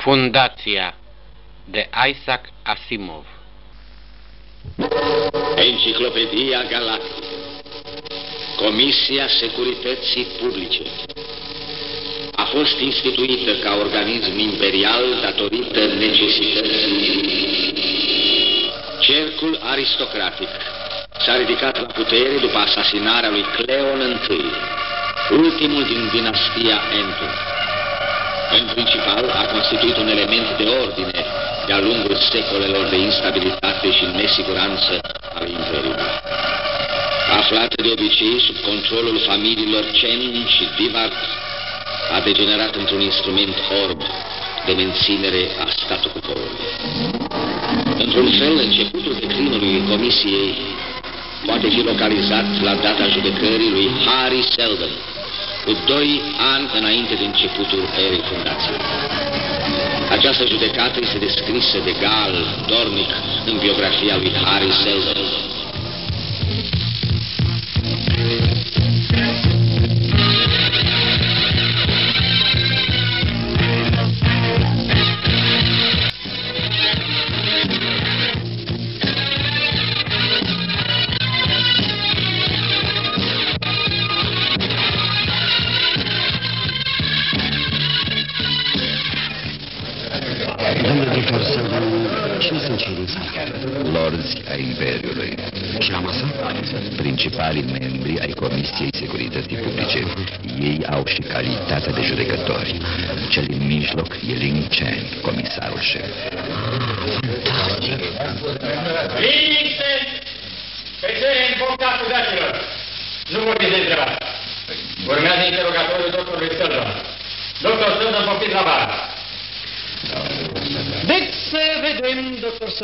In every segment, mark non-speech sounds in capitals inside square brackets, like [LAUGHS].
Fundația de Isaac Asimov Enciclopedia Galactic Comisia Securității Publice a fost instituită ca organism imperial datorită necesității. Cercul aristocratic s-a ridicat la putere după asasinarea lui Cleon I, ultimul din dinastia Entu. În principal a constituit un element de ordine de-a lungul secolelor de instabilitate și nesiguranță al Imperiului. Aflată de obicei sub controlul familiilor Chen și Divart, a degenerat într-un instrument orb de menținere a statu quo-ului. Într-un fel, începutul declinului Comisiei poate fi localizat la data judecării lui Harry Seldon, cu doi ani înainte de începutul erii fundației. Această judecată este descrisă de Gal Dornic în biografia lui Harry Seldon.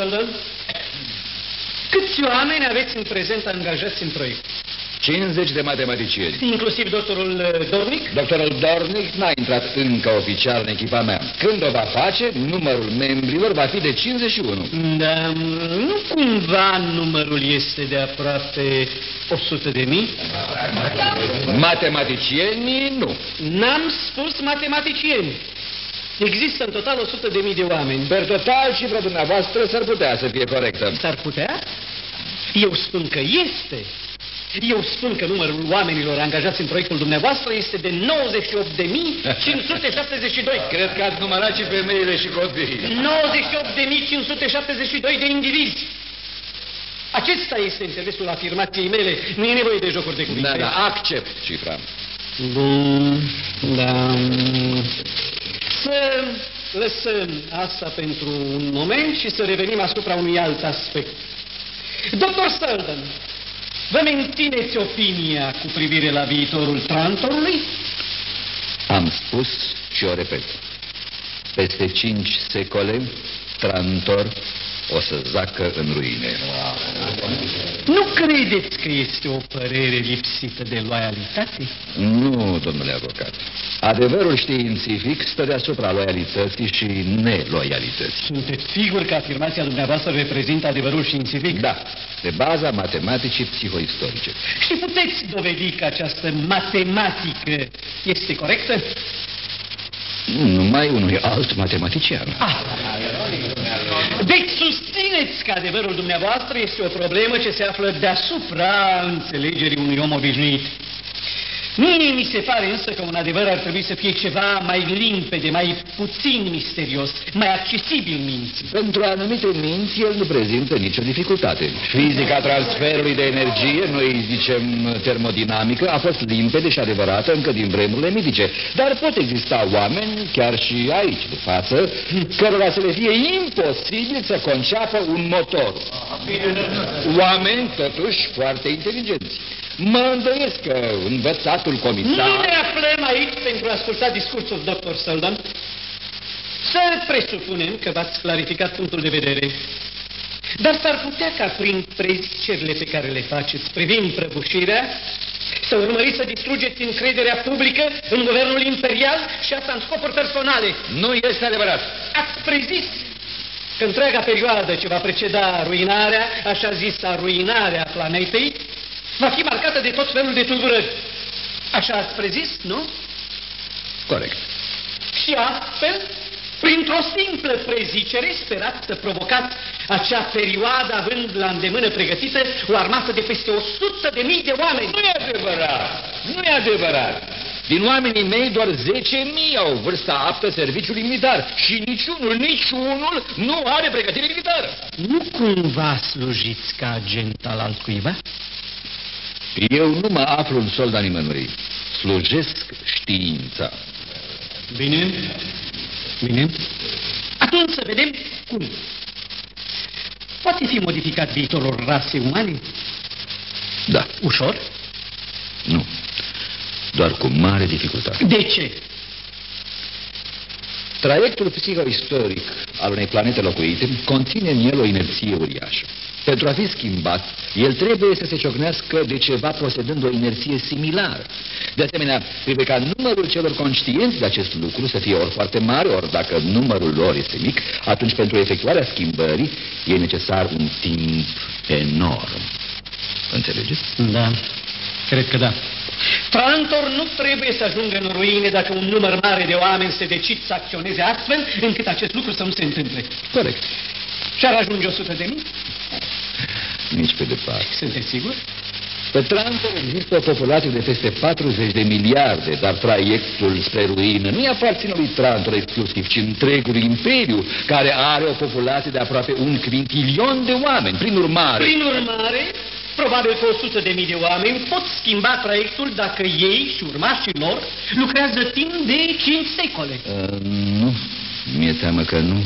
Doctor Săldăn, câți oameni aveți în prezent angajați în proiect? 50 de matematicieni. Inclusiv doctorul uh, Dornic? Doctorul Dornic n-a intrat încă oficial în echipa mea. Când o va face, numărul membrilor va fi de 51. Da, nu cumva numărul este de aproape 100 de mii? Matematicienii, nu. N-am spus matematicieni. Există în total 100 de mii de oameni. Per total, cifra dumneavoastră s-ar putea să fie corectă. S-ar putea? Eu spun că este. Eu spun că numărul oamenilor angajați în proiectul dumneavoastră este de 98.572. Cred că ați numărat și femeile și copiii. 98.572 de indivizi. Acesta este interesul afirmației mele. Nu e nevoie de jocuri de cuvinte. Da, da, accept cifra. Bun, da. Să lăsăm asta pentru un moment și să revenim asupra unui alt aspect. Doctor Selden, vă mențineți opinia cu privire la viitorul Trantorului? Am spus și o repet. Peste cinci secole, Trantor o să zacă în ruine. Nu credeți că este o părere lipsită de loialitate? Nu, domnule avocat. Adevărul științific stă deasupra loialității și neloialității. Sunteți sigur că afirmația dumneavoastră reprezintă adevărul științific? Da, pe baza matematicii psihoistorice. Și puteți dovedi că această matematică este corectă? Numai unui alt matematician. Ah. Deci susțineți că adevărul dumneavoastră este o problemă ce se află deasupra înțelegerii unui om obișnuit. Mie mi se pare însă că un adevăr ar trebui să fie ceva mai limpede, mai puțin misterios, mai accesibil minții. Pentru anumite minți, el nu prezintă nicio dificultate. Fizica transferului de energie, noi zicem termodinamică, a fost limpede și adevărată încă din vremurile mitice. Dar pot exista oameni, chiar și aici de față, cărora să le fie imposibil să conceapă un motor. Oameni, totuși, foarte inteligenți. Mă îndoiesc că învățatul comisar... Nu ne aflăm aici pentru a asculta discursul dr. Seldan. Să presupunem că v-ați clarificat punctul de vedere. Dar s-ar putea ca prin prezicerile pe care le faceți privind prăbușirea să urmăriți să distrugeți încrederea publică în guvernul imperial și asta în scopuri personale. Nu este adevărat. Ați prezis că întreaga perioadă ce va preceda ruinarea, așa zisa ruinarea planetei, va fi marcată de tot felul de tulburări. Așa ați prezis, nu? Corect. Și astfel, Printr-o simplă prezicere, sperați să provocați acea perioadă având la îndemână pregătită o armată de peste 100 de mii de oameni. Nu e adevărat! Nu e adevărat! Din oamenii mei doar 10.000 au vârsta aptă serviciului militar și niciunul, niciunul nu are pregătire militară. Nu cumva slujiți ca agent al altcuiva? Eu nu mă aflu în solda nimănui. Slujesc știința. Bine, bine. Atunci să vedem cum. Poate fi modificat viitorul rasei umane? Da, Ușor? nu. Doar cu mare dificultate. De ce? Traiectul psihoistoric al unei planete locuite conține în el o inerție uriașă. Pentru a fi schimbat, el trebuie să se ciocnească de ceva posedând o inerție similară. De asemenea, trebuie ca numărul celor conștienți de acest lucru să fie ori foarte mare, ori dacă numărul lor este mic, atunci pentru efectuarea schimbării e necesar un timp enorm. Înțelegeți? Da, cred că da. Trantor nu trebuie să ajungă în ruine dacă un număr mare de oameni se decid să acționeze astfel încât acest lucru să nu se întâmple. Corect. Și ar ajunge 100 de mii? Nici pe departe. Sunteți siguri? Pe Trantor există o populație de peste 40 de miliarde, dar traiectul spre ruină nu aparține lui Trantor exclusiv, ci întregului imperiu, care are o populație de aproape un quintilion de oameni. Prin urmare... Prin urmare, probabil că 100 de mii de oameni pot schimba traiectul dacă ei și urmașii lor lucrează timp de 5 secole. Uh, nu, mi-e teamă că nu.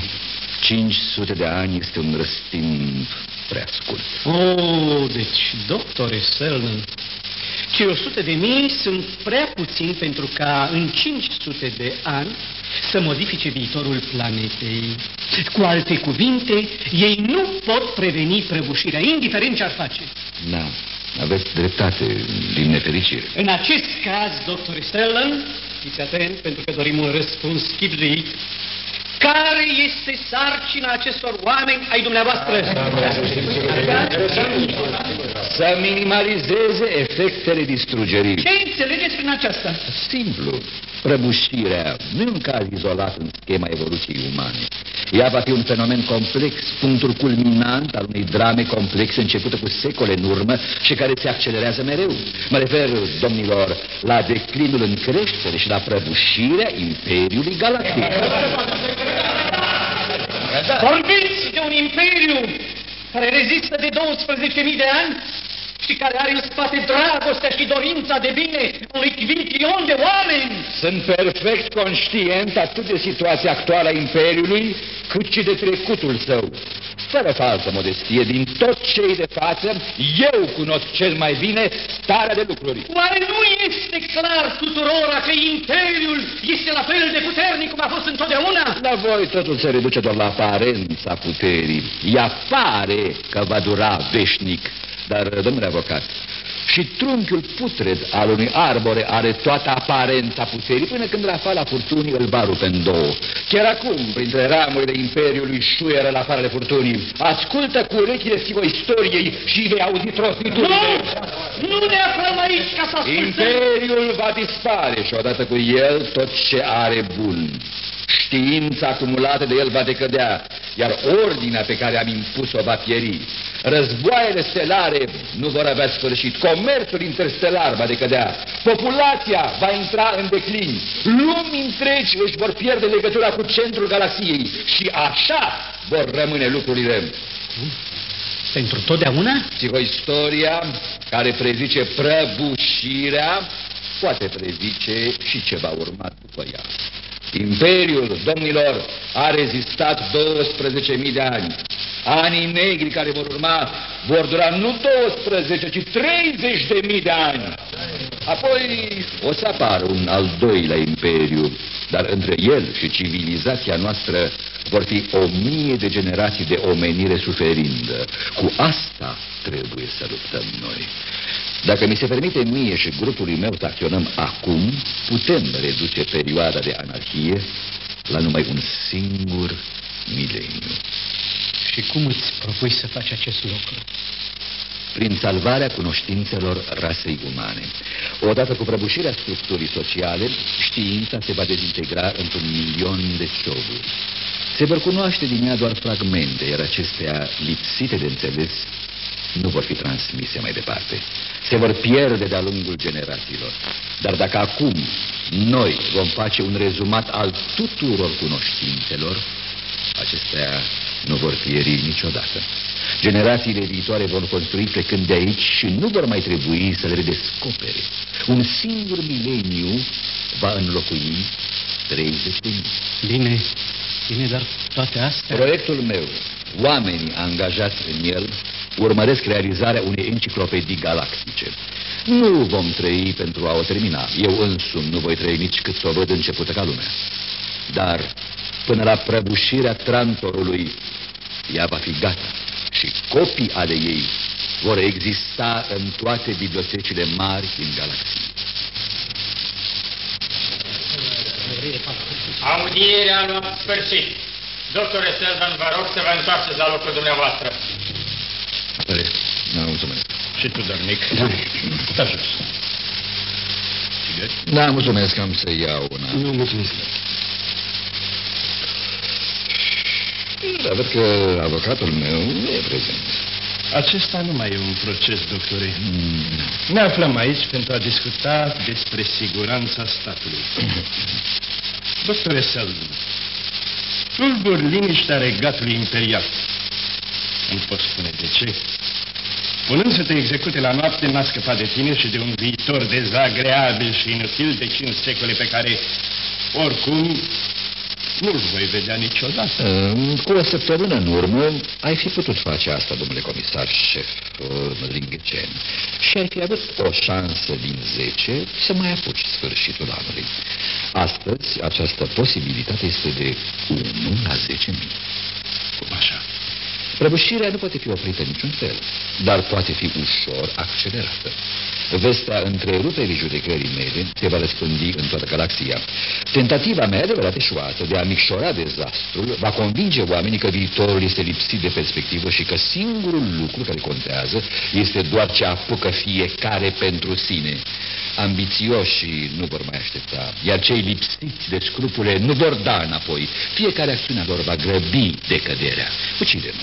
500 de ani este un răstimp prea scurt. Oh, deci, doctore Selden, cei 100 de mii sunt prea puțini pentru ca în 500 de ani să modifice viitorul planetei. Cu alte cuvinte, ei nu pot preveni prăbușirea, indiferent ce ar face. Da, aveți dreptate, din nefericire. În acest caz, doctore Selden, fiți atent pentru că dorim un răspuns chipzuit, care este sarcina acestor oameni ai dumneavoastră? Să minimalizeze efectele distrugerii. Ce înțelegeți prin aceasta? Simplu. Prăbușirea nu e un caz izolat în schema evoluției umane. Ea va fi un fenomen complex, punctul culminant al unei drame complexe începută cu secole în urmă și care se accelerează mereu. Mă refer, domnilor, la declinul în creștere și la prăbușirea Imperiului Galactic. Vorbiți de un imperiu care rezistă de 12.000 de ani și care are în spate dragostea și dorința de bine unui quintilion de oameni. Sunt perfect conștient atât de situația actuală a Imperiului, cât și de trecutul său. Fără falsă modestie, din tot cei de față, eu cunosc cel mai bine starea de lucruri. Oare nu este clar tuturora că imperiul este la fel de puternic cum a fost întotdeauna? La voi totul se reduce doar la aparența puterii. Ea pare că va dura veșnic, dar, domnule avocat, și trunchiul putred al unui arbore are toată aparența puterii până când rafala furtunii îl va rupe în două. Chiar acum, printre ramurile Imperiului șuieră la farele furtunii. Ascultă cu urechile istoriei și vei auzi trosniturile. Nu! Nu ne aflăm aici ca să ascultăm! Imperiul va dispare și odată cu el tot ce are bun. Știința acumulată de el va decădea, iar ordinea pe care am impus-o va pieri. Războaiele stelare nu vor avea sfârșit, comerțul interstelar va decădea, populația va intra în declin, lumi întregi își vor pierde legătura cu centrul galaxiei și așa vor rămâne lucrurile. Pentru totdeauna? Psihoistoria, care prezice prăbușirea, poate prezice și ce va urma după ea. Imperiul, domnilor, a rezistat 12.000 de ani. Anii negri care vor urma vor dura nu 12, ci 30 de mii de ani. Apoi o să apară un al doilea imperiu, dar între el și civilizația noastră vor fi o mie de generații de omenire suferindă. Cu asta trebuie să luptăm noi. Dacă mi se permite mie și grupului meu să acționăm acum, putem reduce perioada de anarhie la numai un singur mileniu. Și cum îți propui să faci acest lucru? prin salvarea cunoștințelor rasei umane. Odată cu prăbușirea structurii sociale, știința se va dezintegra într-un milion de șovuri. Se vor cunoaște din ea doar fragmente, iar acestea, lipsite de înțeles, nu vor fi transmise mai departe. Se vor pierde de-a lungul generațiilor. Dar dacă acum noi vom face un rezumat al tuturor cunoștințelor, acestea nu vor pieri niciodată. Generațiile viitoare vor construi plecând de aici și nu vor mai trebui să le redescopere. Un singur mileniu va înlocui 30 de mii. Bine, bine, dar toate astea... Proiectul meu, oamenii angajați în el, urmăresc realizarea unei enciclopedii galactice. Nu vom trăi pentru a o termina. Eu însumi nu voi trăi nici cât să o văd începută ca lumea. Dar până la prăbușirea trantorului, ea va fi gata și copii ale ei vor exista în toate bibliotecile mari din galaxie. Audierea a luat sfârșit. Doctore Selvan, vă rog să vă întoarceți la locul dumneavoastră. Bine, da, mulțumesc. Și tu, Darnic? Da. Da, jos. Țigări? Da, mulțumesc, am să iau una. Nu, mulțumesc. Da, văd că avocatul meu nu e prezent. Acesta nu mai e un proces, doctore. Mm. Ne aflăm aici pentru a discuta despre siguranța statului. [CLEARS THROAT] Doctore Selden, tulburi liniștea regatului imperial. Nu pot spune de ce. Punând să te execute la noapte, n-a scăpat de tine și de un viitor dezagreabil și inutil de cinci secole pe care, oricum, nu-l voi vedea niciodată. Uh, Cu o săptămână în urmă ai fi putut face asta, domnule comisar șef Ringhecen. Și ai fi avut o șansă din 10 să mai apuci sfârșitul anului. Astăzi, această posibilitate este de 1 la 10 mii. Cum așa? Prăbușirea nu poate fi oprită niciun fel, dar poate fi ușor accelerată. Vestea întreruperii judecării mele se va răspândi în toată galaxia. Tentativa mea adevărat eșuată de a micșora dezastrul va convinge oamenii că viitorul este lipsit de perspectivă și că singurul lucru care contează este doar ce apucă fiecare pentru sine. Ambițioșii nu vor mai aștepta, iar cei lipsiți de scrupule nu vor da înapoi. Fiecare acțiune lor va grăbi decăderea. Ucide-mă!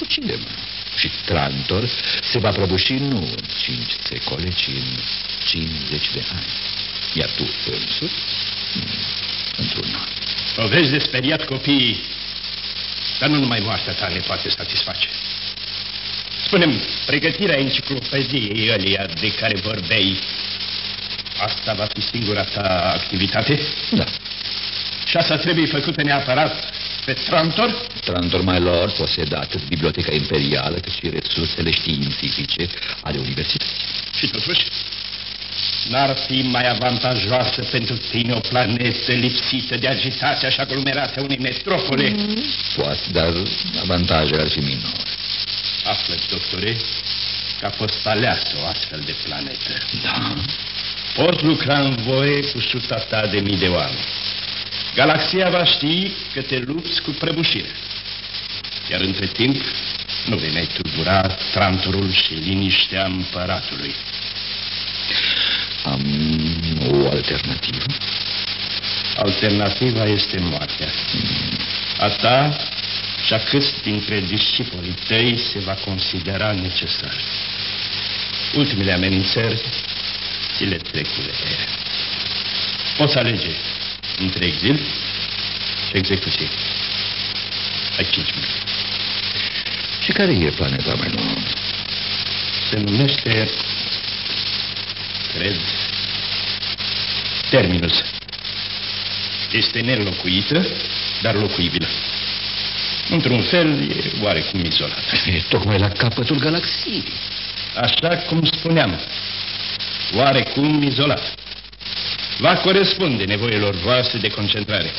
Ucide-mă! Și Trantor se va prăbuși nu în cinci secole, ci în 50 de ani. Iar tu însuți, hmm, într-un an. O vezi de speriat copiii, dar nu numai moartea ta ne poate satisface. Spunem, pregătirea enciclopediei ălia de care vorbeai, asta va fi singura ta activitate? Da. Și asta trebuie făcută neapărat pe Trantor? Trantor mai lor poseda atât biblioteca imperială cât și resursele științifice ale universității. Și totuși, n-ar fi mai avantajoasă pentru tine o planetă lipsită de agitația și aglomerația unei metropole? Mm. Poate, dar avantajele ar fi minore. Află, doctore, că a fost aleasă o astfel de planetă. Da? Poți lucra în voie cu suta ta de mii de oameni. Galaxia va ști că te lupți cu prăbușire. Iar între timp nu vei mai tulbura tranturul și liniștea împăratului. Am o alternativă. Alternativa este moartea. A ta și a câți dintre discipolii tăi se va considera necesar. Ultimele amenințări ți le trec cu vederea. Poți alege între exil și execuție. Ai cinci minute. Și care e planeta mai nouă? Se numește, cred, Terminus. Este nelocuită, dar locuibilă. Într-un fel, e oarecum izolată. E tocmai la capătul galaxiei. Așa cum spuneam, oarecum izolată. Va corespunde nevoilor voastre de concentrare.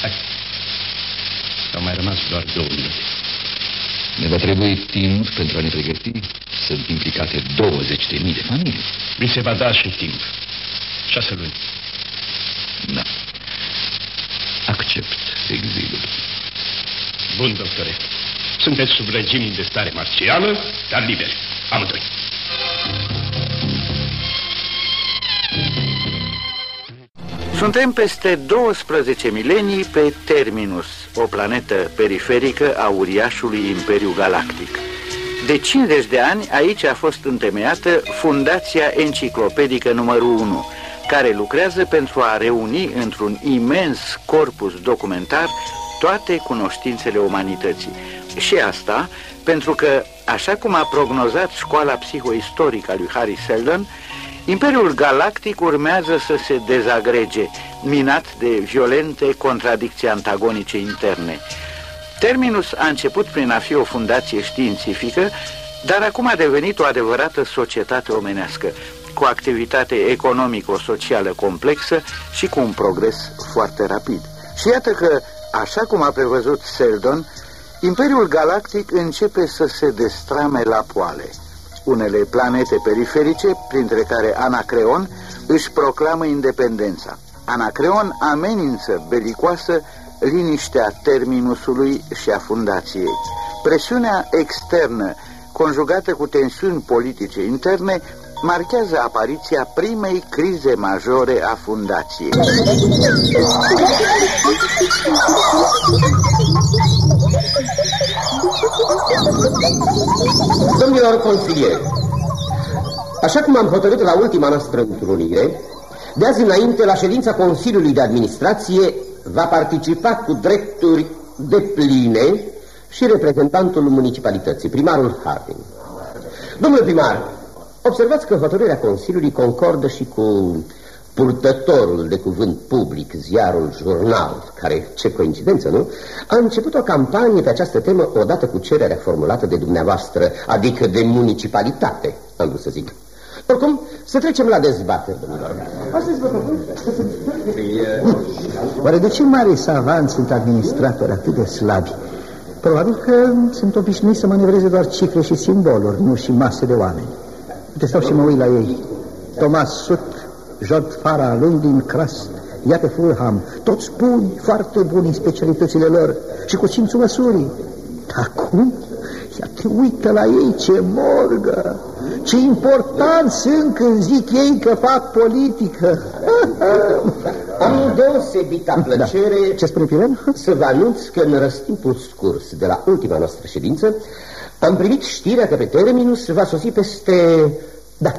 Hai. S-au mai rămas doar două minute. Ne va trebui timp pentru a ne pregăti. Sunt implicate 20 de mii de familii. Vi se va da și timp. Șase luni. Da. Accept exilul. Bun, doctore. Sunteți sub regim de stare marțială, dar liberi. amândoi. Suntem peste 12 milenii pe Terminus, o planetă periferică a uriașului Imperiu Galactic. De 50 de ani aici a fost întemeiată Fundația Enciclopedică numărul 1, care lucrează pentru a reuni într-un imens corpus documentar toate cunoștințele umanității. Și asta pentru că, așa cum a prognozat școala psihoistorică a lui Harry Seldon, Imperiul Galactic urmează să se dezagrege, minat de violente contradicții antagonice interne. Terminus a început prin a fi o fundație științifică, dar acum a devenit o adevărată societate omenească, cu o activitate economico-socială complexă și cu un progres foarte rapid. Și iată că, așa cum a prevăzut Seldon, Imperiul Galactic începe să se destrame la poale. Unele planete periferice, printre care Anacreon, își proclamă independența. Anacreon amenință belicoasă liniștea terminusului și a fundației. Presiunea externă, conjugată cu tensiuni politice interne, marchează apariția primei crize majore a fundației. [LAUGHS] Domnilor consilieri, așa cum am hotărât la ultima noastră întrunire, de azi înainte, la ședința Consiliului de Administrație, va participa cu drepturi de pline și reprezentantul municipalității, primarul Harding. Domnule primar, observați că hotărârea Consiliului concordă și cu purtătorul de cuvânt public, ziarul Jurnal, care, ce coincidență, nu? A început o campanie pe această temă odată cu cererea formulată de dumneavoastră, adică de municipalitate, am vrut să zic. Oricum, să trecem la dezbatere, domnilor. Astăzi vă propun... Oare de ce mari savanți sunt administratori atât de slabi? Probabil că sunt obișnuiți să manevreze doar cifre și simboluri, nu și mase de oameni. Uite, stau și mă uit la ei. Thomas Sut, Jod Fara, Lundin Crast, iată Fulham, toți buni, foarte buni în specialitățile lor și cu simțul măsurii. Acum, ia te uită la ei ce morgă, ce important sunt când zic ei că fac politică. [LAUGHS] Am deosebită plăcere da. Ce spune Piren? să vă anunț că în răstimpul scurs de la ultima noastră ședință am primit știrea că pe terminus va sosi peste, da,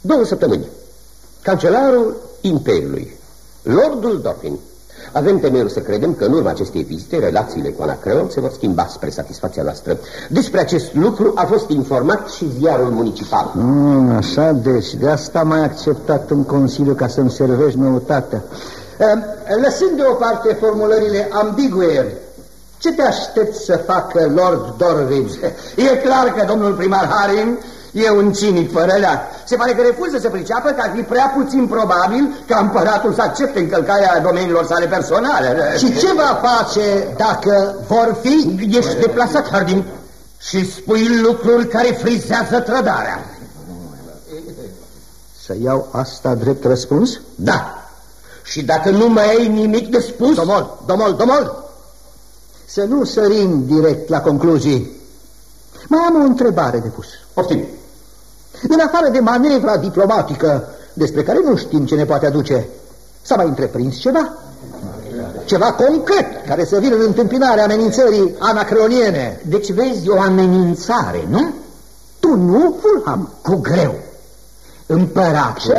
două săptămâni. Cancelarul Imperiului, Lordul Dauphin. Avem temeiul să credem că în urma acestei vizite relațiile cu Anacreon se vor schimba spre satisfacția noastră. Despre acest lucru a fost informat și ziarul municipal. Mm, așa, deci de asta am mai acceptat în Consiliu ca să-mi servești noutatea. Lăsând deoparte formulările ambigue, ce te aștepți să facă Lord Dorridge? [LAUGHS] E clar că domnul primar Haring E un cinic fără leac. Se pare că refuză să priceapă că ar fi prea puțin probabil ca împăratul să accepte încălcarea domeniilor sale personale. Și ce va face dacă vor fi... Ești deplasat, Harding, și spui lucruri care frizează trădarea. Să iau asta drept răspuns? Da. Și dacă nu mai ai nimic de spus... Domol, domol, domol! Să nu sărim direct la concluzii. Mai am o întrebare de pus. Poftim. În afară de manevra diplomatică, despre care nu știm ce ne poate aduce, s-a mai întreprins ceva? Ceva concret, care să vină în întâmpinarea amenințării anacreoniene. Deci vezi o amenințare, nu? Tu nu, Fulham? Cu greu. Împăratul. Ce,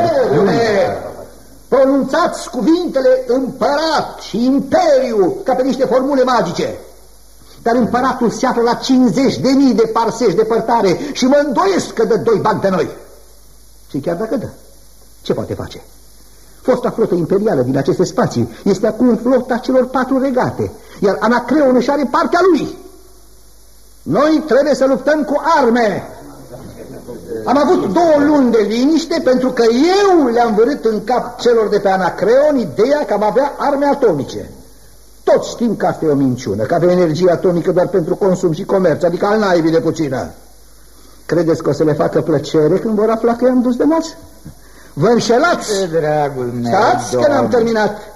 Pronunțați cuvintele împărat și imperiu ca pe niște formule magice. Dar împăratul se află la 50 de mii de parsești departare și mă îndoiesc că dă doi bani de noi. Și chiar dacă dă, ce poate face? Fosta flotă imperială din aceste spații este acum flota celor patru regate, iar Anacreon își are partea lui. Noi trebuie să luptăm cu arme. Am avut două luni de liniște pentru că eu le-am vărât în cap celor de pe Anacreon ideea că am avea arme atomice. Toți știm că asta e o minciună, că avea energie atomică doar pentru consum și comerț, adică al naibii de puțină. Credeți că o să le facă plăcere când vor afla că i-am dus de nas? Vă înșelați! Ce dragul meu, Stați că n-am terminat.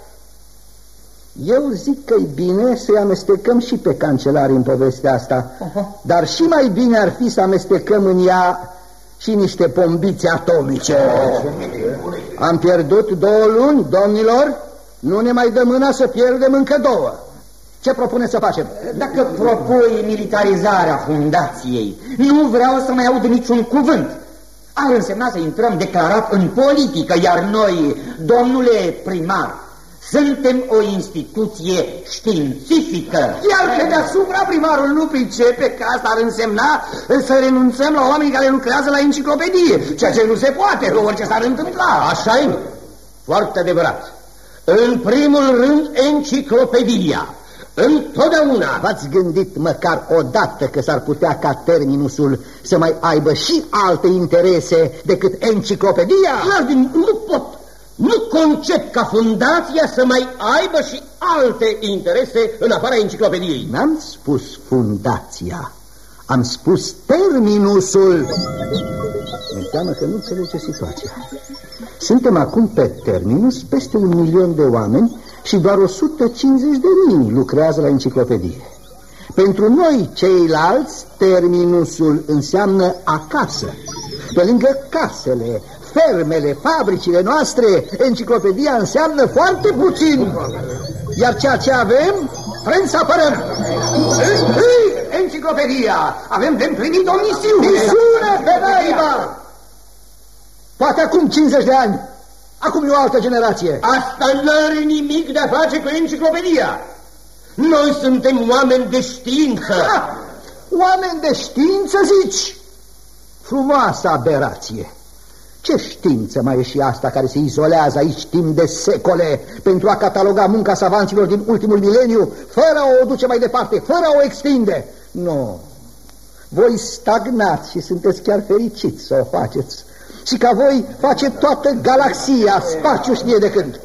Eu zic că e bine să-i amestecăm și pe cancelari în povestea asta, uh -huh. dar și mai bine ar fi să amestecăm în ea și niște pombiți atomice. Am pierdut două luni, domnilor, nu ne mai dă mâna să pierdem încă două. Ce propune să facem? Dacă propui militarizarea fundației, nu vreau să mai aud niciun cuvânt. Ar însemna să intrăm declarat în politică, iar noi, domnule primar, suntem o instituție științifică. Iar pe deasupra primarul nu pricepe că asta ar însemna să renunțăm la oamenii care lucrează la enciclopedie, ceea ce nu se poate, orice s-ar întâmpla. Așa e? Foarte adevărat. În primul rând, enciclopedia. Întotdeauna. V-ați gândit măcar o dată că s-ar putea ca terminusul să mai aibă și alte interese decât enciclopedia? Hardin, nu pot nu concep ca fundația să mai aibă și alte interese în afara enciclopediei. N-am spus fundația, am spus terminusul. Înseamnă că nu înțelege situația. Suntem acum pe terminus peste un milion de oameni și doar 150 de mii lucrează la enciclopedie. Pentru noi, ceilalți, terminusul înseamnă acasă. Pe lângă casele, fermele, fabricile noastre, enciclopedia înseamnă foarte puțin. Iar ceea ce avem, vrem să apărăm. Enciclopedia! Avem de împlinit o misiune! Misiune pe naiba! Poate acum 50 de ani. Acum e o altă generație. Asta nu are nimic de a face cu enciclopedia. Noi suntem oameni de știință. Ha! Oameni de știință, zici? Frumoasă aberație. Ce știință mai e și asta care se izolează aici timp de secole pentru a cataloga munca savanților din ultimul mileniu, fără a o duce mai departe, fără a o extinde? Nu. Voi stagnați și sunteți chiar fericiți să o faceți. Și ca voi face toată galaxia, spațiu știe de când.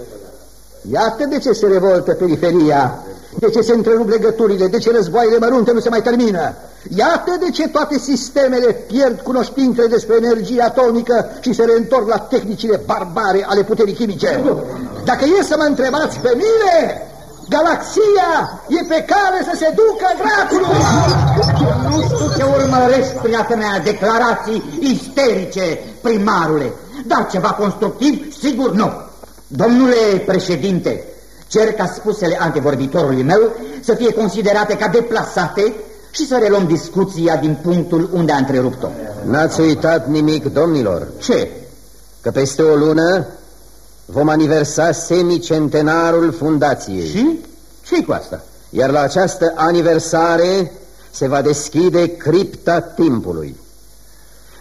Iată de ce se revoltă periferia, de ce se întrerup legăturile, de ce războaiele mărunte nu se mai termină. Iată de ce toate sistemele pierd cunoștințele despre energie atomică și se reîntorc la tehnicile barbare ale puterii chimice. Dacă e să mă întrebați pe mine, galaxia e pe care să se ducă dracului! Nu știu ce urmăresc prin asemenea declarații isterice, primarule, dar ceva constructiv, sigur nu. Domnule președinte, cer ca spusele antevorbitorului meu să fie considerate ca deplasate și să reluăm discuția din punctul unde a întrerupt-o. N-ați uitat nimic, domnilor. Ce? Că peste o lună vom aniversa semicentenarul fundației. Și? ce cu asta? Iar la această aniversare se va deschide cripta timpului.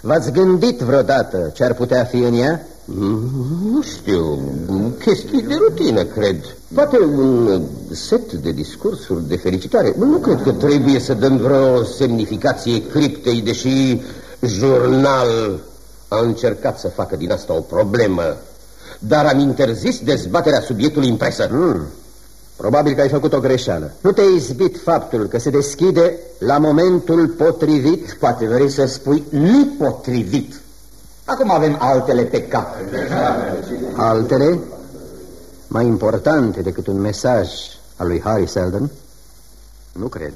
V-ați gândit vreodată ce ar putea fi în ea? Nu știu, chestii de rutină, cred. Poate un set de discursuri de felicitare. Nu cred că trebuie să dăm vreo semnificație criptei, deși jurnal a încercat să facă din asta o problemă. Dar am interzis dezbaterea subiectului în presă. Hmm. Probabil că ai făcut o greșeală. Nu te-ai izbit faptul că se deschide la momentul potrivit? Poate vrei să spui nepotrivit. Acum avem altele pe cap. Altele? Mai importante decât un mesaj al lui Harry Seldon? Nu cred.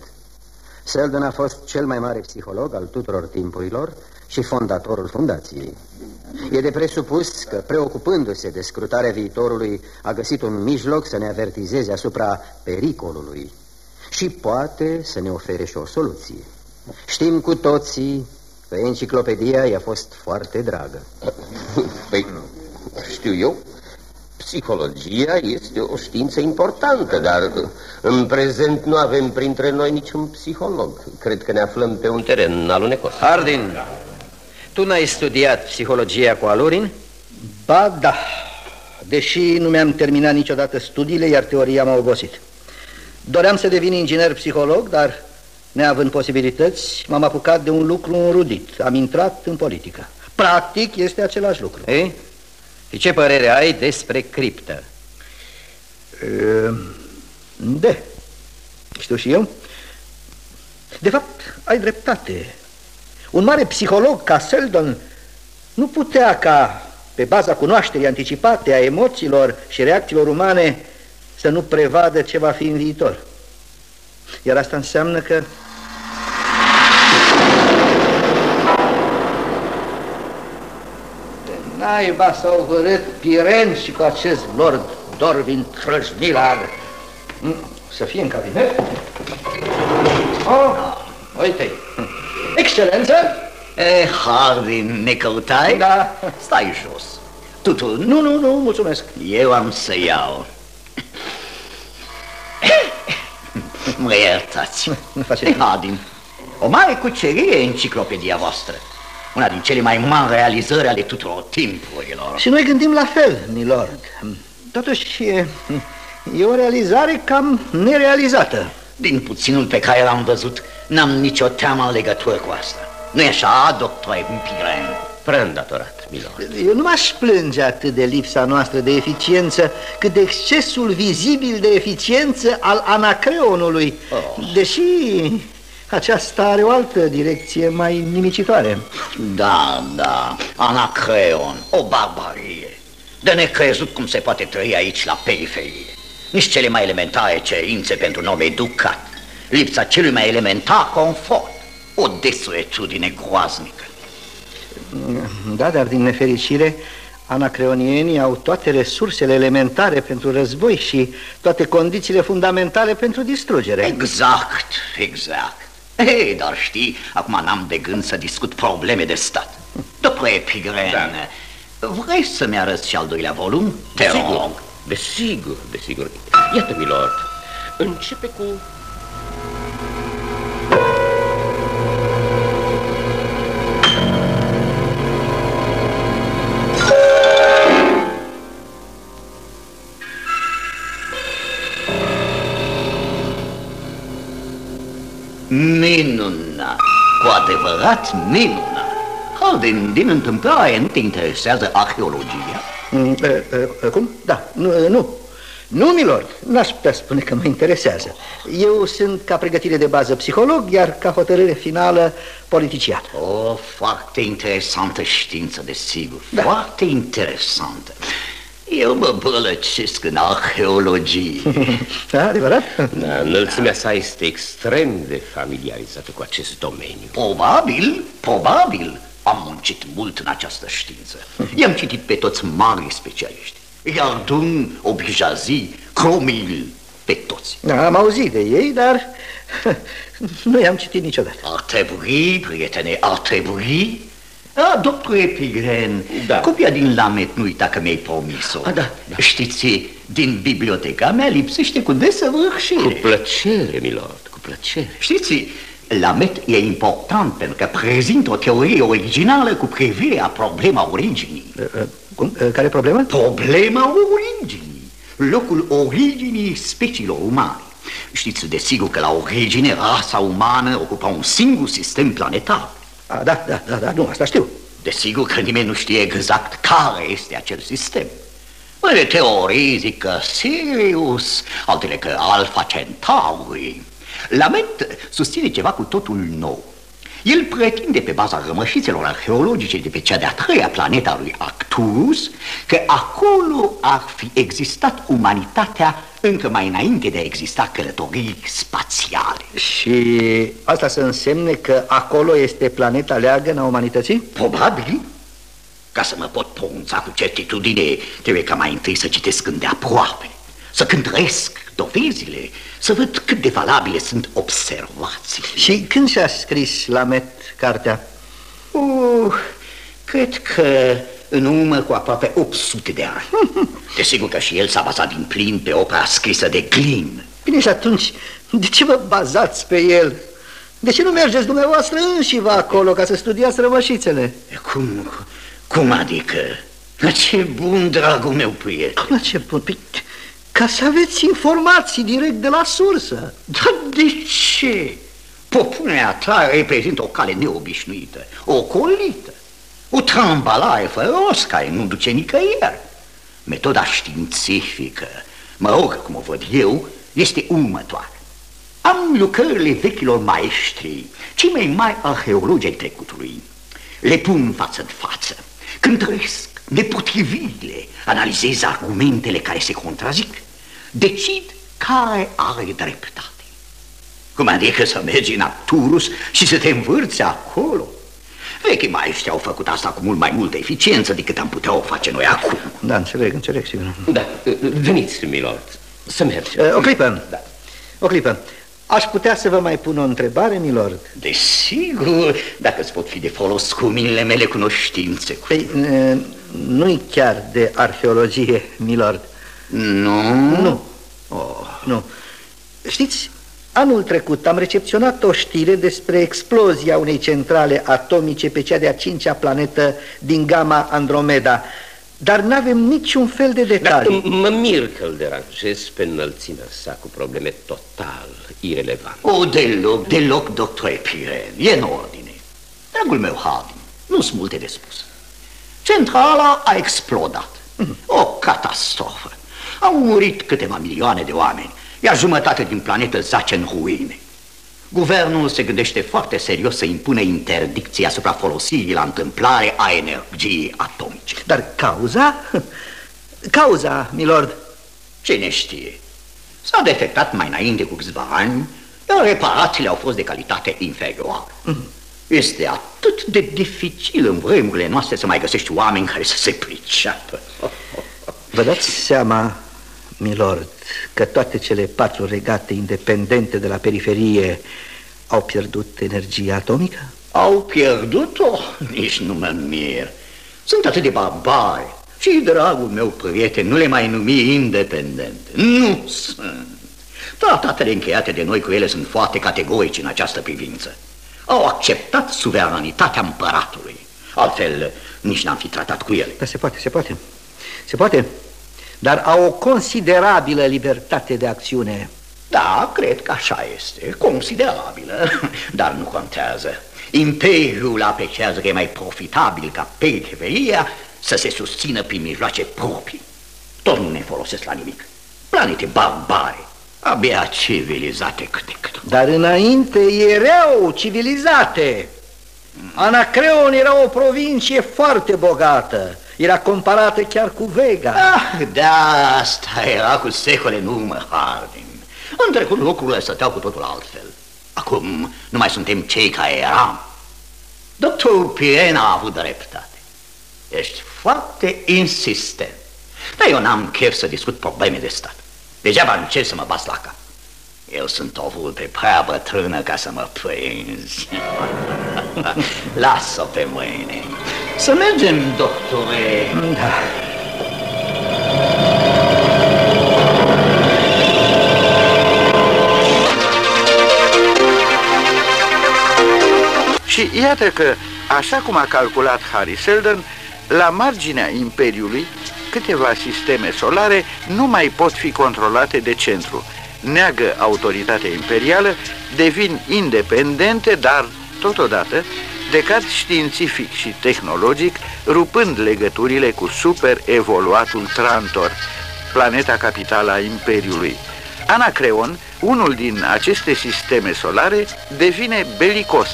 Seldon a fost cel mai mare psiholog al tuturor timpurilor și fondatorul fundației. E de presupus că, preocupându-se de scrutarea viitorului, a găsit un mijloc să ne avertizeze asupra pericolului și poate să ne ofere și o soluție. Știm cu toții că enciclopedia i-a fost foarte dragă. [LAUGHS] Păi, știu eu, psihologia este o știință importantă, dar în prezent nu avem printre noi niciun psiholog. Cred că ne aflăm pe un teren alunecos. Hardin, tu n-ai studiat psihologia cu Alurin? Ba da, deși nu mi-am terminat niciodată studiile, iar teoria m-a obosit. Doream să devin inginer psiholog, dar neavând posibilități, m-am apucat de un lucru înrudit. Am intrat în politică. Practic este același lucru. Ei? Și ce părere ai despre criptă? De. Știu și eu. De fapt, ai dreptate. Un mare psiholog ca Seldon nu putea ca, pe baza cunoașterii anticipate a emoțiilor și reacțiilor umane, să nu prevadă ce va fi în viitor. Iar asta înseamnă că Naiba s-au hărât Piren și cu acest lord Dorvin Trăjnilar. Mm, Să fie în cabinet. Oh, uite Excelență! Eh, Hardin, ne căutai? Da. Stai jos. Tu, tu, Nu, nu, nu, mulțumesc. eu am să iau. Mă iertați. Nu face Hardin, o mare cucerire enciclopedia voastră. Una din cele mai mari realizări ale tuturor timpurilor. Și noi gândim la fel, milord. Totuși, e, e o realizare cam nerealizată. Din puținul pe care l-am văzut, n-am nicio teamă în legătură cu asta. Nu-i așa, doctor Pigren? Prea îndatorat, milord. Eu nu m-aș plânge atât de lipsa noastră de eficiență, cât de excesul vizibil de eficiență al anacreonului, Oh. deși aceasta are o altă direcție mai nimicitoare. Da, da, Anacreon, o barbarie. De necrezut cum se poate trăi aici la periferie. Nici cele mai elementare cerințe pentru un om educat. Lipsa celui mai elementar confort. O desuetudine groaznică. Da, dar din nefericire, anacreonienii au toate resursele elementare pentru război și toate condițiile fundamentale pentru distrugere. Exact, exact. Ei, dar știi, acum n-am de gând să discut probleme de stat. După Epigren, da. vrei să-mi arăți și al doilea volum? Te Desigur, rog. desigur, desigur. Iată, milord, începe cu... Minunat, cu adevărat minunat. Holden, din întâmplare, nu te interesează arheologia? Mm, e, e, Cum? Da, nu, e, nu. Nu, milord, n-aș putea spune că mă interesează. Eu sunt ca pregătire de bază psiholog, iar ca hotărâre finală politician. O, foarte interesantă știință, desigur, da. foarte interesantă. Eu mă bălăcesc în arheologie. Da, adevărat? Da, înălțimea sa este extrem de familiarizată cu acest domeniu. Probabil, probabil. Am muncit mult în această știință. I-am citit pe toți mari specialiști. Iardun, Obijazi, Cromil, pe toți. Da, am auzit de ei, dar [LAUGHS] nu i-am citit niciodată. Ar trebui, prietene, ar trebui. A, doctor Epigren, da. copia din Lamet, nu uita că mi-ai promis-o. A, da, da. Știți, din biblioteca mea lipsește cu desăvârșire. Cu plăcere, milord, cu plăcere. Știți, Lamet e important pentru că prezintă o teorie originală cu privire a problema originii. Cum? Care problemă? Problema originii. Locul originii speciilor umane. Știți, desigur că la origine rasa umană ocupa un singur sistem planetar. A, da, da, da, da, nu, asta știu. Desigur că nimeni nu știe exact care este acel sistem. Unele teorii zic că Sirius, altele că Alpha Centauri. Lament susține ceva cu totul nou. El pretinde pe baza rămășițelor arheologice de pe cea de-a treia planetă a lui Arcturus că acolo ar fi existat umanitatea încă mai înainte de a exista călătorii spațiale. Și asta să însemne că acolo este planeta leagă a umanității? Probabil. Ca să mă pot pronunța cu certitudine, trebuie ca mai întâi să citesc îndeaproape, să cântăresc dovezile, să văd cât de valabile sunt observațiile. Și când și-a scris Lamet cartea? Uh, cred că în urmă cu aproape 800 de ani. [LAUGHS] Desigur că și el s-a bazat din plin pe opera scrisă de Glin. Bine, și atunci, de ce vă bazați pe el? De ce nu mergeți dumneavoastră înși vă acolo ca să studiați rămășițele? Cum, cum adică? La ce bun, dragul meu prieten. La ce bun? Păi, ca să aveți informații direct de la sursă. Dar de ce? Propunerea ta reprezintă o cale neobișnuită, o colită, o trambalare fără rost care nu duce nicăieri. Metoda științifică, mă rog, cum o văd eu, este următoare. Am lucrările vechilor maestri, cei mai mari arheologi ai trecutului. Le pun față în față, cântăresc nepotrivirile, analizez argumentele care se contrazic, decid care are dreptate. Cum adică să mergi în Arcturus și să te învârți acolo? Vechii maestri au făcut asta cu mult mai multă eficiență decât am putea o face noi acum. Da, înțeleg, înțeleg, sigur. Da, veniți, milord, să mergem. Uh, o clipă, da. o clipă. Aș putea să vă mai pun o întrebare, milord? Desigur, dacă îți pot fi de folos cu minile mele cunoștințe. Păi, nu-i chiar de arheologie, milord. Nu? Nu. Oh. Nu. Știți, anul trecut am recepționat o știre despre explozia unei centrale atomice pe cea de-a cincea planetă din gama Andromeda, dar nu avem niciun fel de detalii. Da, mă mir că îl deranjez pe înălțimea sa cu probleme total irelevante. O, deloc, deloc, doctor Epiren, e în ordine. Dragul meu, Harding, nu sunt multe de spus. Centrala a explodat. O catastrofă. Au murit câteva milioane de oameni, iar jumătate din planetă zace în ruine. Guvernul se gândește foarte serios să impune interdicții asupra folosirii la întâmplare a energiei atomice. Dar cauza? Cauza, milord? Cine știe? S-a defectat mai înainte cu câțiva ani, iar reparațiile au fost de calitate inferioară. Mm. Este atât de dificil în vremurile noastre să mai găsești oameni care să se priceapă. Vă dați seama, milord, că toate cele patru regate independente de la periferie au pierdut energia atomică? Au pierdut-o? Nici nu mă mir. Sunt atât de barbari. Și, dragul meu prieten, nu le mai numi independente. Nu sunt. Tratatele încheiate de noi cu ele sunt foarte categorice în această privință. Au acceptat suveranitatea împăratului. Altfel, nici n-am fi tratat cu ele. Da, se poate, se poate. Se poate dar au o considerabilă libertate de acțiune. Da, cred că așa este, considerabilă, [LAUGHS] dar nu contează. Imperiul apreciază că e mai profitabil ca periferia să se susțină prin mijloace proprii. Tot nu ne folosesc la nimic. Planete barbare, abia civilizate câte cât. Dar înainte erau civilizate. Anacreon era o provincie foarte bogată era comparată chiar cu Vega. Ah, da, asta era cu secole în urmă, Harding. În trecut lucrurile stăteau cu totul altfel. Acum nu mai suntem cei care eram. Doctorul Pirena a avut dreptate. Ești foarte insistent. Dar eu n-am chef să discut probleme de stat. Degeaba încerc să mă bas la cap. Eu sunt o vulpe prea bătrână ca să mă prinzi. [LAUGHS] Lasă-o pe mâine. Să mergem, doctore. Da. Și iată că, așa cum a calculat Harry Seldon, la marginea Imperiului, câteva sisteme solare nu mai pot fi controlate de centru. Neagă autoritatea imperială, devin independente, dar, totodată, decad științific și tehnologic, rupând legăturile cu super evoluatul Trantor, planeta capitală a Imperiului. Anacreon, unul din aceste sisteme solare, devine belicos,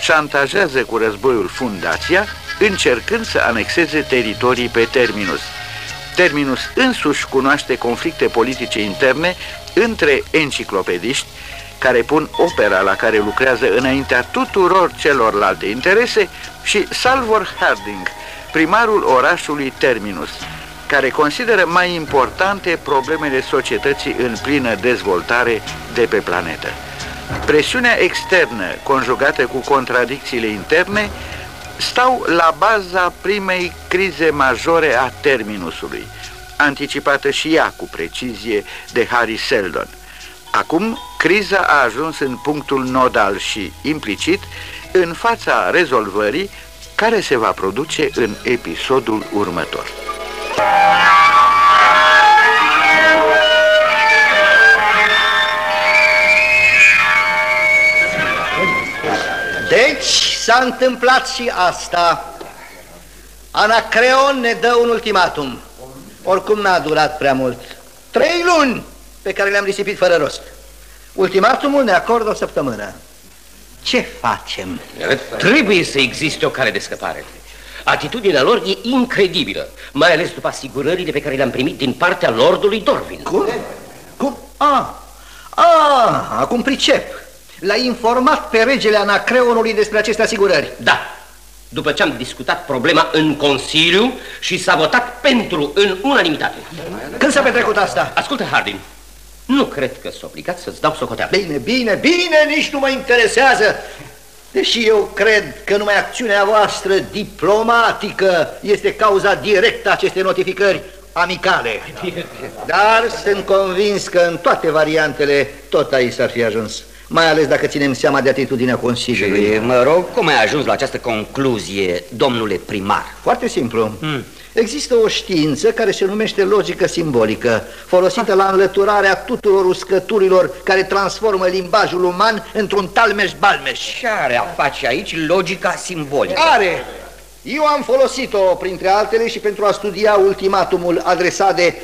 șantajează cu războiul fundația, încercând să anexeze teritorii pe Terminus. Terminus însuși cunoaște conflicte politice interne între enciclopediști, care pun opera la care lucrează înaintea tuturor celorlalte interese și Salvor Harding, primarul orașului Terminus, care consideră mai importante problemele societății în plină dezvoltare de pe planetă. Presiunea externă, conjugată cu contradicțiile interne, stau la baza primei crize majore a Terminusului, anticipată și ea cu precizie de Harry Seldon. Acum, criza a ajuns în punctul nodal și, implicit, în fața rezolvării care se va produce în episodul următor. S-a întâmplat și asta. Anacreon ne dă un ultimatum. Oricum n-a durat prea mult. Trei luni pe care le-am risipit fără rost. Ultimatumul ne acordă o săptămână. Ce facem? Trebuie să existe o cale de scăpare. Atitudinea lor e incredibilă, mai ales după asigurările pe care le-am primit din partea lordului Dorvin. Cum? Cum? Ah, ah, acum pricep. L-a informat pe regele Anacreonului despre aceste asigurări. Da. după ce am discutat problema în Consiliu și s-a votat pentru în unanimitate. Când s-a petrecut asta? Ascultă, Hardin, nu cred că sunt obligat să-ți dau socoteală. Bine, bine, bine, nici nu mă interesează. Deși eu cred că numai acțiunea voastră diplomatică este cauza directă a acestei notificări amicale. Dar sunt convins că în toate variantele tot aici s-ar fi ajuns mai ales dacă ținem seama de atitudinea Consiliului. Și, mă rog, cum ai ajuns la această concluzie, domnule primar? Foarte simplu. Hmm. Există o știință care se numește logică simbolică, folosită la înlăturarea tuturor uscăturilor care transformă limbajul uman într-un talmeș-balmeș. Ce are a face aici logica simbolică? Are! Eu am folosit-o, printre altele, și pentru a studia ultimatumul adresat de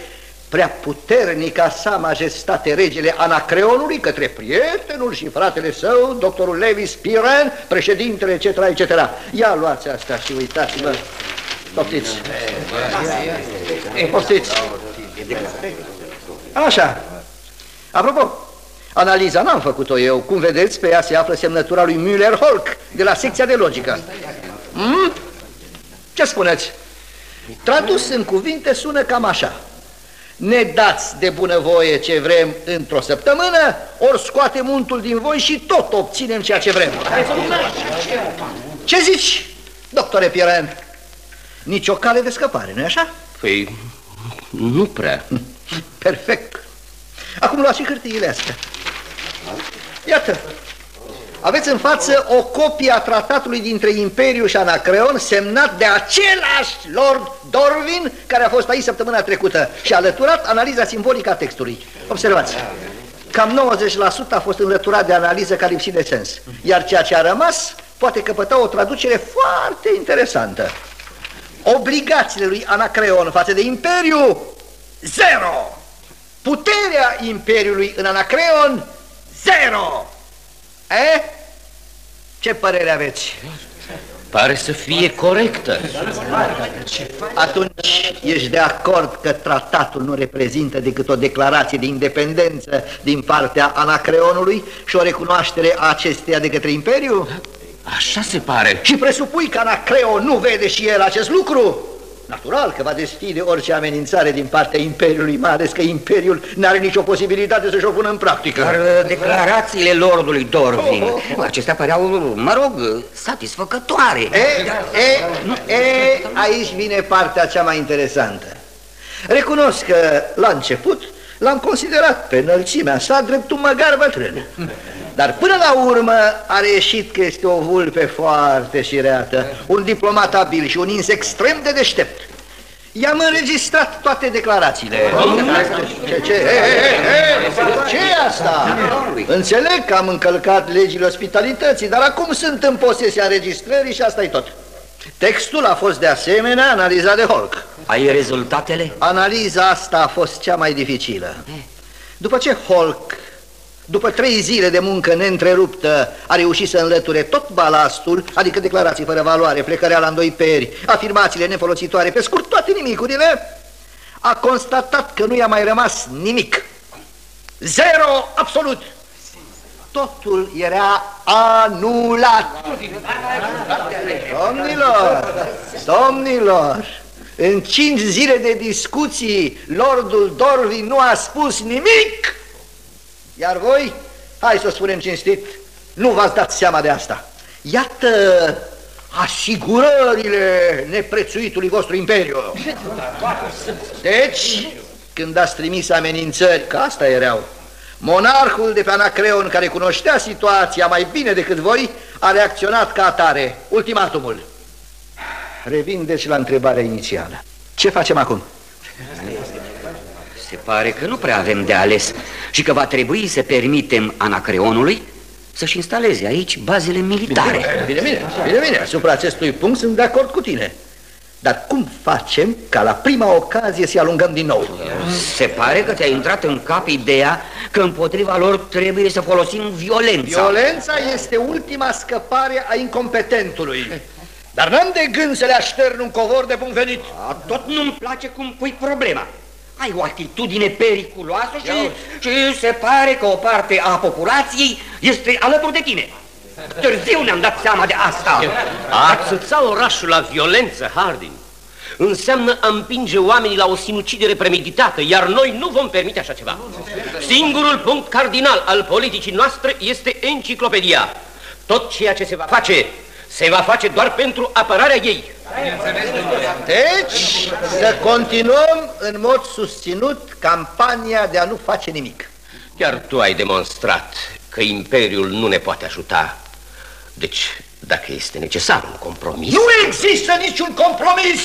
prea puternica sa majestate regele Anacreonului către prietenul și fratele său, doctorul Levis Piren, președintele, etc., etc. Ia luați asta și uitați-vă. Poftiți. Poftiți. Așa. Apropo, analiza n-am făcut-o eu. Cum vedeți, pe ea se află semnătura lui Müller-Holk, de la secția de logică. Hmm? Ce spuneți? Tradus în cuvinte sună cam așa ne dați de bunăvoie ce vrem într-o săptămână, ori scoatem untul din voi și tot obținem ceea ce vrem. Ce zici, doctore Piran? Nici o cale de scăpare, nu-i așa? Păi, nu prea. Perfect. Acum luați și hârtiile astea. Iată, aveți în față o copie a tratatului dintre Imperiu și Anacreon semnat de același Lord Dorwin care a fost aici săptămâna trecută și a alăturat analiza simbolică a textului. Observați, cam 90% a fost înlăturat de analiză ca lipsit de sens, iar ceea ce a rămas poate căpăta o traducere foarte interesantă. Obligațiile lui Anacreon față de Imperiu, zero! Puterea Imperiului în Anacreon, zero! E? Ce părere aveți? Pare să fie corectă. Atunci ești de acord că tratatul nu reprezintă decât o declarație de independență din partea Anacreonului și o recunoaștere a acesteia de către Imperiu? Așa se pare. Și presupui că Anacreon nu vede și el acest lucru? Natural că va deschide orice amenințare din partea Imperiului, mai ales că Imperiul n-are nicio posibilitate să-și o pună în practică. Dar uh, declarațiile lordului Dorvin, oh, oh, oh. acestea păreau, mă rog, satisfăcătoare. E, e, e, aici vine partea cea mai interesantă. Recunosc că, la început, l-am considerat pe înălțimea sa drept un măgar bătrân. Dar până la urmă a reieșit că este o vulpe foarte șireată, un diplomat abil și un ins extrem de deștept. I-am înregistrat toate declarațiile. Ce, ce? ce e asta? Înțeleg că am încălcat legile ospitalității, dar acum sunt în posesia înregistrării și asta e tot. Textul a fost de asemenea analizat de Hulk. Ai rezultatele? Analiza asta a fost cea mai dificilă. După ce Hulk după trei zile de muncă neîntreruptă, a reușit să înlăture tot balastul, adică declarații fără valoare, plecarea la îndoi peri, afirmațiile nefolositoare, pe scurt toate nimicurile, a constatat că nu i-a mai rămas nimic. Zero absolut. Totul era anulat. Domnilor, domnilor, în cinci zile de discuții, Lordul Dorvi nu a spus nimic iar voi, hai să spunem cinstit, nu v-ați dat seama de asta. Iată asigurările neprețuitului vostru imperiu. Deci, când ați trimis amenințări, că asta erau, monarhul de pe Anacreon, care cunoștea situația mai bine decât voi, a reacționat ca atare. Ultimatumul. Revin deci la întrebarea inițială. Ce facem acum? [LAUGHS] Se pare că nu prea avem de ales și că va trebui să permitem Anacreonului să-și instaleze aici bazele militare. Bine, bine, bine, bine, asupra acestui punct sunt de acord cu tine. Dar cum facem ca la prima ocazie să alungăm din nou? Se pare că ți-a intrat în cap ideea că împotriva lor trebuie să folosim violența. Violența este ultima scăpare a incompetentului. Dar n-am de gând să le aștern un covor de bun venit. A, tot nu-mi place cum pui problema. Ai o atitudine periculoasă și, și se pare că o parte a populației este alături de tine. Târziu ne-am dat seama de asta. A atâța orașul la violență, Hardin, înseamnă a împinge oamenii la o sinucidere premeditată, iar noi nu vom permite așa ceva. Singurul punct cardinal al politicii noastre este enciclopedia. Tot ceea ce se va face, se va face doar pentru apărarea ei. Deci, să continuăm în mod susținut campania de a nu face nimic. Chiar tu ai demonstrat că Imperiul nu ne poate ajuta. Deci, dacă este necesar un compromis... Nu există niciun compromis!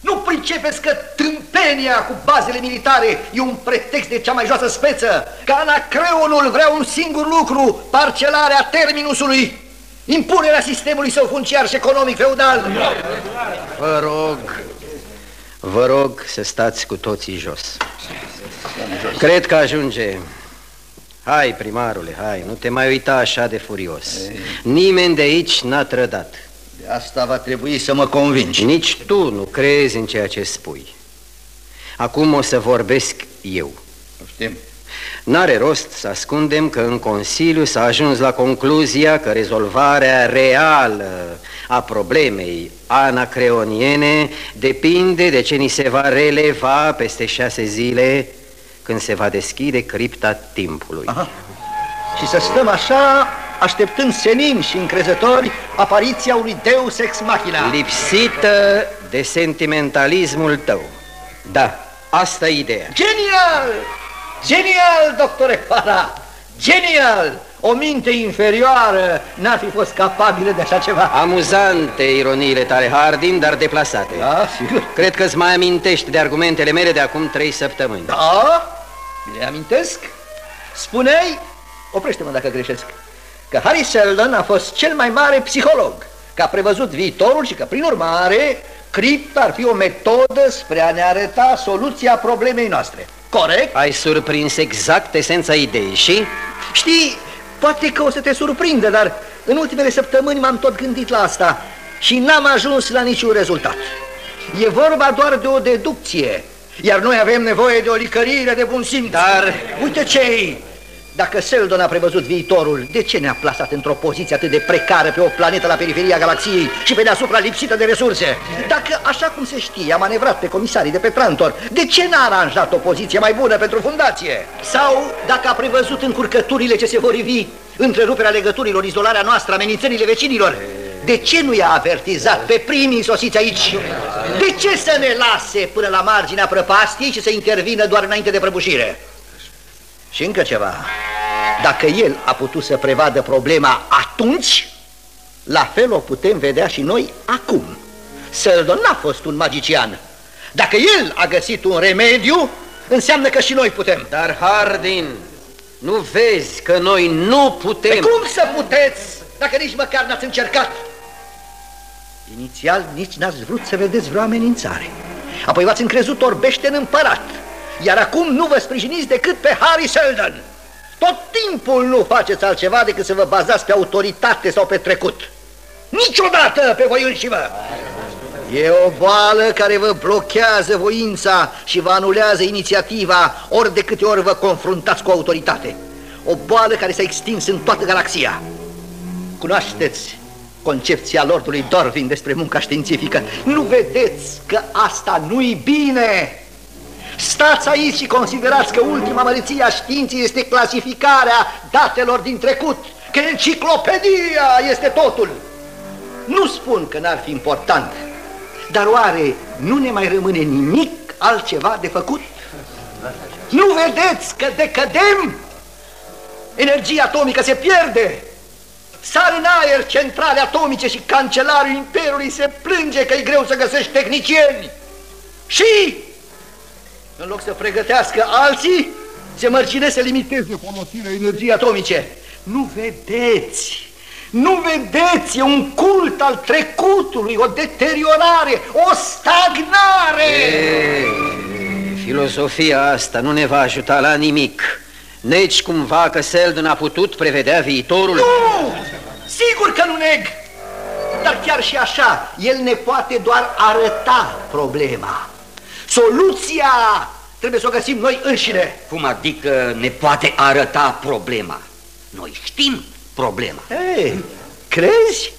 Nu pricepeți că tâmpenia cu bazele militare e un pretext de cea mai joasă speță? Că Anacreonul vrea un singur lucru, parcelarea terminusului, impunerea sistemului său funciar și economic feudal. Vă rog, vă rog să stați cu toții jos. Cred că ajunge. Hai, primarule, hai, nu te mai uita așa de furios. Nimeni de aici n-a trădat. De asta va trebui să mă convingi. Nici tu nu crezi în ceea ce spui. Acum o să vorbesc eu. Știm. N-are rost să ascundem că în Consiliu s-a ajuns la concluzia că rezolvarea reală a problemei anacreoniene depinde de ce ni se va releva peste șase zile când se va deschide cripta timpului. Aha. Și să stăm așa, așteptând senin și încrezători apariția unui Deus ex machina. Lipsită de sentimentalismul tău. Da, asta e ideea. Genial! Genial, doctore Fara! Genial! O minte inferioară n-ar fi fost capabilă de așa ceva. Amuzante ironiile tale, Hardin, dar deplasate. Da, sigur. Cred că îți mai amintești de argumentele mele de acum trei săptămâni. Da? Mi le amintesc? Spuneai, oprește-mă dacă greșesc, că Harry Seldon a fost cel mai mare psiholog, că a prevăzut viitorul și că, prin urmare, cripta ar fi o metodă spre a ne arăta soluția problemei noastre. Corect? Ai surprins exact esența ideii și... Știi, poate că o să te surprinde, dar în ultimele săptămâni m-am tot gândit la asta și n-am ajuns la niciun rezultat. E vorba doar de o deducție, iar noi avem nevoie de o licărire de bun simț. Dar, uite ce dacă Seldon a prevăzut viitorul, de ce ne-a plasat într-o poziție atât de precară pe o planetă la periferia galaxiei și pe deasupra lipsită de resurse? Dacă, așa cum se știe, a manevrat pe comisarii de pe Trantor, de ce n-a aranjat o poziție mai bună pentru fundație? Sau dacă a prevăzut încurcăturile ce se vor ivi, întreruperea legăturilor, izolarea noastră, amenințările vecinilor? De ce nu i-a avertizat pe primii sosiți aici? De ce să ne lase până la marginea prăpastiei și să intervină doar înainte de prăbușire? Și încă ceva. Dacă el a putut să prevadă problema atunci, la fel o putem vedea și noi acum. Seldon n-a fost un magician. Dacă el a găsit un remediu, înseamnă că și noi putem. Dar, Hardin, nu vezi că noi nu putem? Pe cum să puteți, dacă nici măcar n-ați încercat? Inițial nici n-ați vrut să vedeți vreo amenințare. Apoi v-ați încrezut orbește în împărat. Iar acum nu vă sprijiniți decât pe Harry Sheldon. Tot timpul nu faceți altceva decât să vă bazați pe autoritate sau pe trecut. Niciodată pe voi înși vă. E o boală care vă blochează voința și vă anulează inițiativa ori de câte ori vă confruntați cu autoritate. O boală care s-a extins în toată galaxia. Cunoașteți concepția Lordului Darwin despre munca științifică. Nu vedeți că asta nu-i bine? Stați aici și considerați că ultima măreție a științei este clasificarea datelor din trecut, că enciclopedia este totul. Nu spun că n-ar fi important, dar oare nu ne mai rămâne nimic altceva de făcut? Nu vedeți că decădem? Energia atomică se pierde. Sar în aer centrale atomice și cancelarul Imperiului se plânge că e greu să găsești tehnicieni. Și în loc să pregătească alții, se mărcine să limiteze folosirea energiei atomice. Nu vedeți, nu vedeți, e un cult al trecutului, o deteriorare, o stagnare. E, filosofia asta nu ne va ajuta la nimic. Negi cumva că Seldon a putut prevedea viitorul? Nu! Sigur că nu neg! Dar chiar și așa, el ne poate doar arăta problema. Soluția trebuie să o găsim noi înșine. Cum adică ne poate arăta problema? Noi știm problema. Ei, crezi?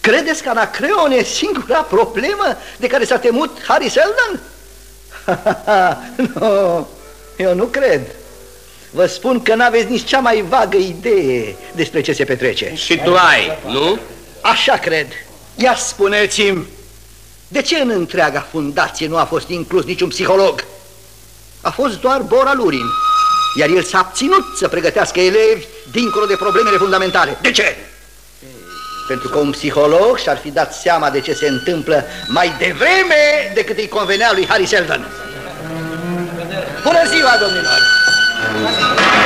Credeți că Anacreon e singura problemă de care s-a temut Harry Seldon? [LAUGHS] nu, eu nu cred. Vă spun că n-aveți nici cea mai vagă idee despre ce se petrece. Și tu ai, nu? Așa cred. Ia spuneți-mi, de ce în întreaga fundație nu a fost inclus niciun psiholog? A fost doar Bora Lurin, iar el s-a abținut să pregătească elevi dincolo de problemele fundamentale. De ce? Pentru că un psiholog și-ar fi dat seama de ce se întâmplă mai devreme decât îi convenea lui Harry Seldon. Bună ziua, domnilor!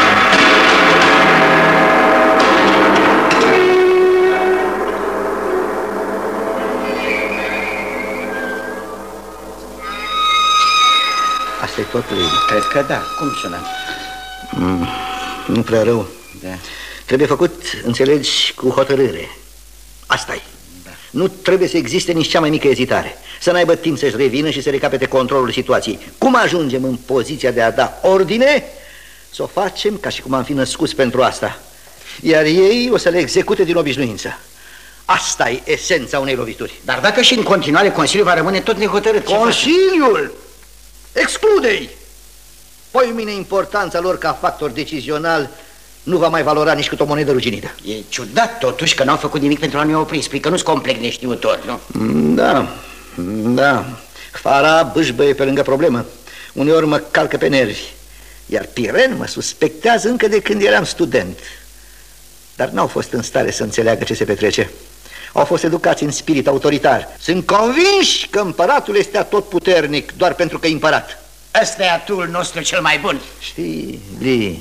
Asta e tot, Lady. Cred că da. Cum sună? Mm, nu prea rău. Da. Trebuie făcut, înțelegi, cu hotărâre. asta e. Da. Nu trebuie să existe nici cea mai mică ezitare. Să n-aibă timp să-și revină și să recapete controlul situației. Cum ajungem în poziția de a da ordine, să o facem ca și cum am fi născuți pentru asta. Iar ei o să le execute din obișnuință. Asta e esența unei lovituri. Dar dacă și în continuare Consiliul va rămâne tot nehotărât, Consiliul! Exclude-i! Păi mine importanța lor ca factor decizional nu va mai valora nici cât o monedă ruginită. E ciudat totuși că n-au făcut nimic pentru a ne opri. Spui că nu-s complet neștiutor, nu? Da, da. Fara bâșbăie pe lângă problemă. Uneori mă calcă pe nervi. Iar Piren mă suspectează încă de când eram student. Dar n-au fost în stare să înțeleagă ce se petrece. Au fost educați în spirit autoritar. Sunt convinși că împăratul este atotputernic doar pentru că e împărat. Ăsta e atul nostru cel mai bun. Știi, Li,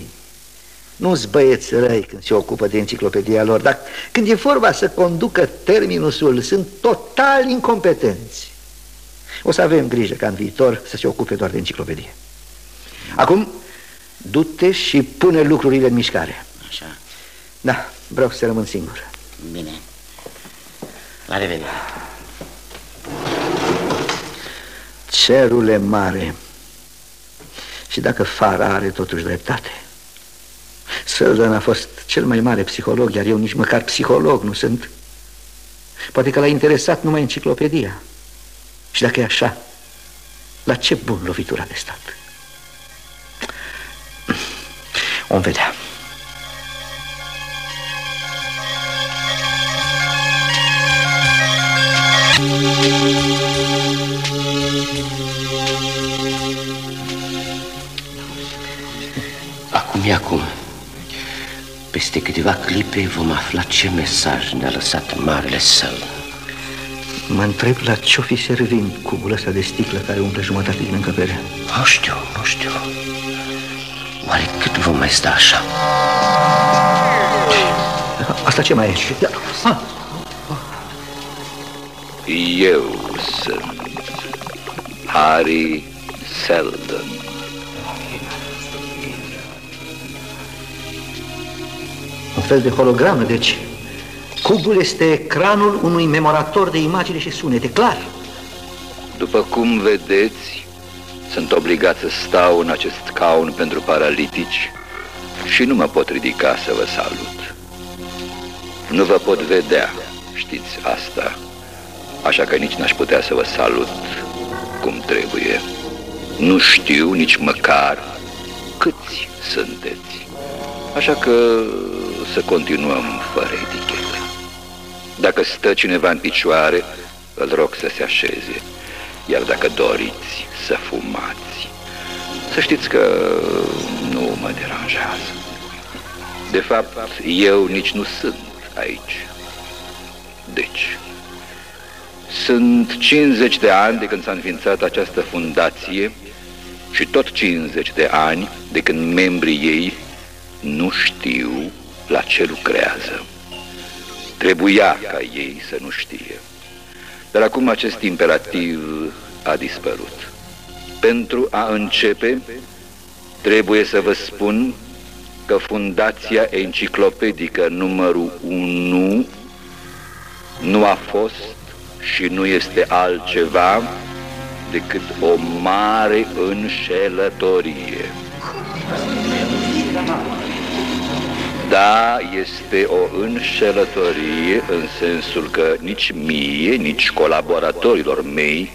nu-ți băieți răi când se ocupă de enciclopedia lor, dar când e vorba să conducă terminusul, sunt total incompetenți. O să avem grijă ca în viitor să se ocupe doar de enciclopedie. Acum, du-te și pune lucrurile în mișcare. Așa. Da, vreau să rămân singur. Bine. La revedere. Cerul e mare. Și dacă Fara are totuși dreptate. Săldan a fost cel mai mare psiholog, iar eu nici măcar psiholog nu sunt. Poate că l-a interesat numai enciclopedia. Și dacă e așa, la ce bun lovitura de stat? Om vedea. Acum e acum. Peste câteva clipe vom afla ce mesaj ne-a lăsat Marele Săl. Mă întreb la ce-o fi servind cubul ăsta de sticlă care umple jumătate din încăpere. Nu știu, nu știu. Oare cât vom mai sta așa? Asta ce mai e? Ah. Eu sunt Harry Seldon. Un fel de hologramă, deci Cubul este ecranul unui memorator de imagine și sunete, clar. După cum vedeți, sunt obligat să stau în acest scaun pentru paralitici și nu mă pot ridica să vă salut. Nu vă pot vedea, știți asta, așa că nici n-aș putea să vă salut cum trebuie. Nu știu nici măcar câți sunteți, așa că să continuăm fără etichete. Dacă stă cineva în picioare, îl rog să se așeze. Iar dacă doriți să fumați, să știți că nu mă deranjează. De fapt, eu nici nu sunt aici. Deci, sunt 50 de ani de când s-a înființat această fundație și tot 50 de ani de când membrii ei nu știu la ce lucrează. Trebuia ca ei să nu știe. Dar acum acest imperativ a dispărut. Pentru a începe, trebuie să vă spun că Fundația Enciclopedică numărul 1 nu a fost și nu este altceva decât o mare înșelătorie. Da, este o înșelătorie în sensul că nici mie, nici colaboratorilor mei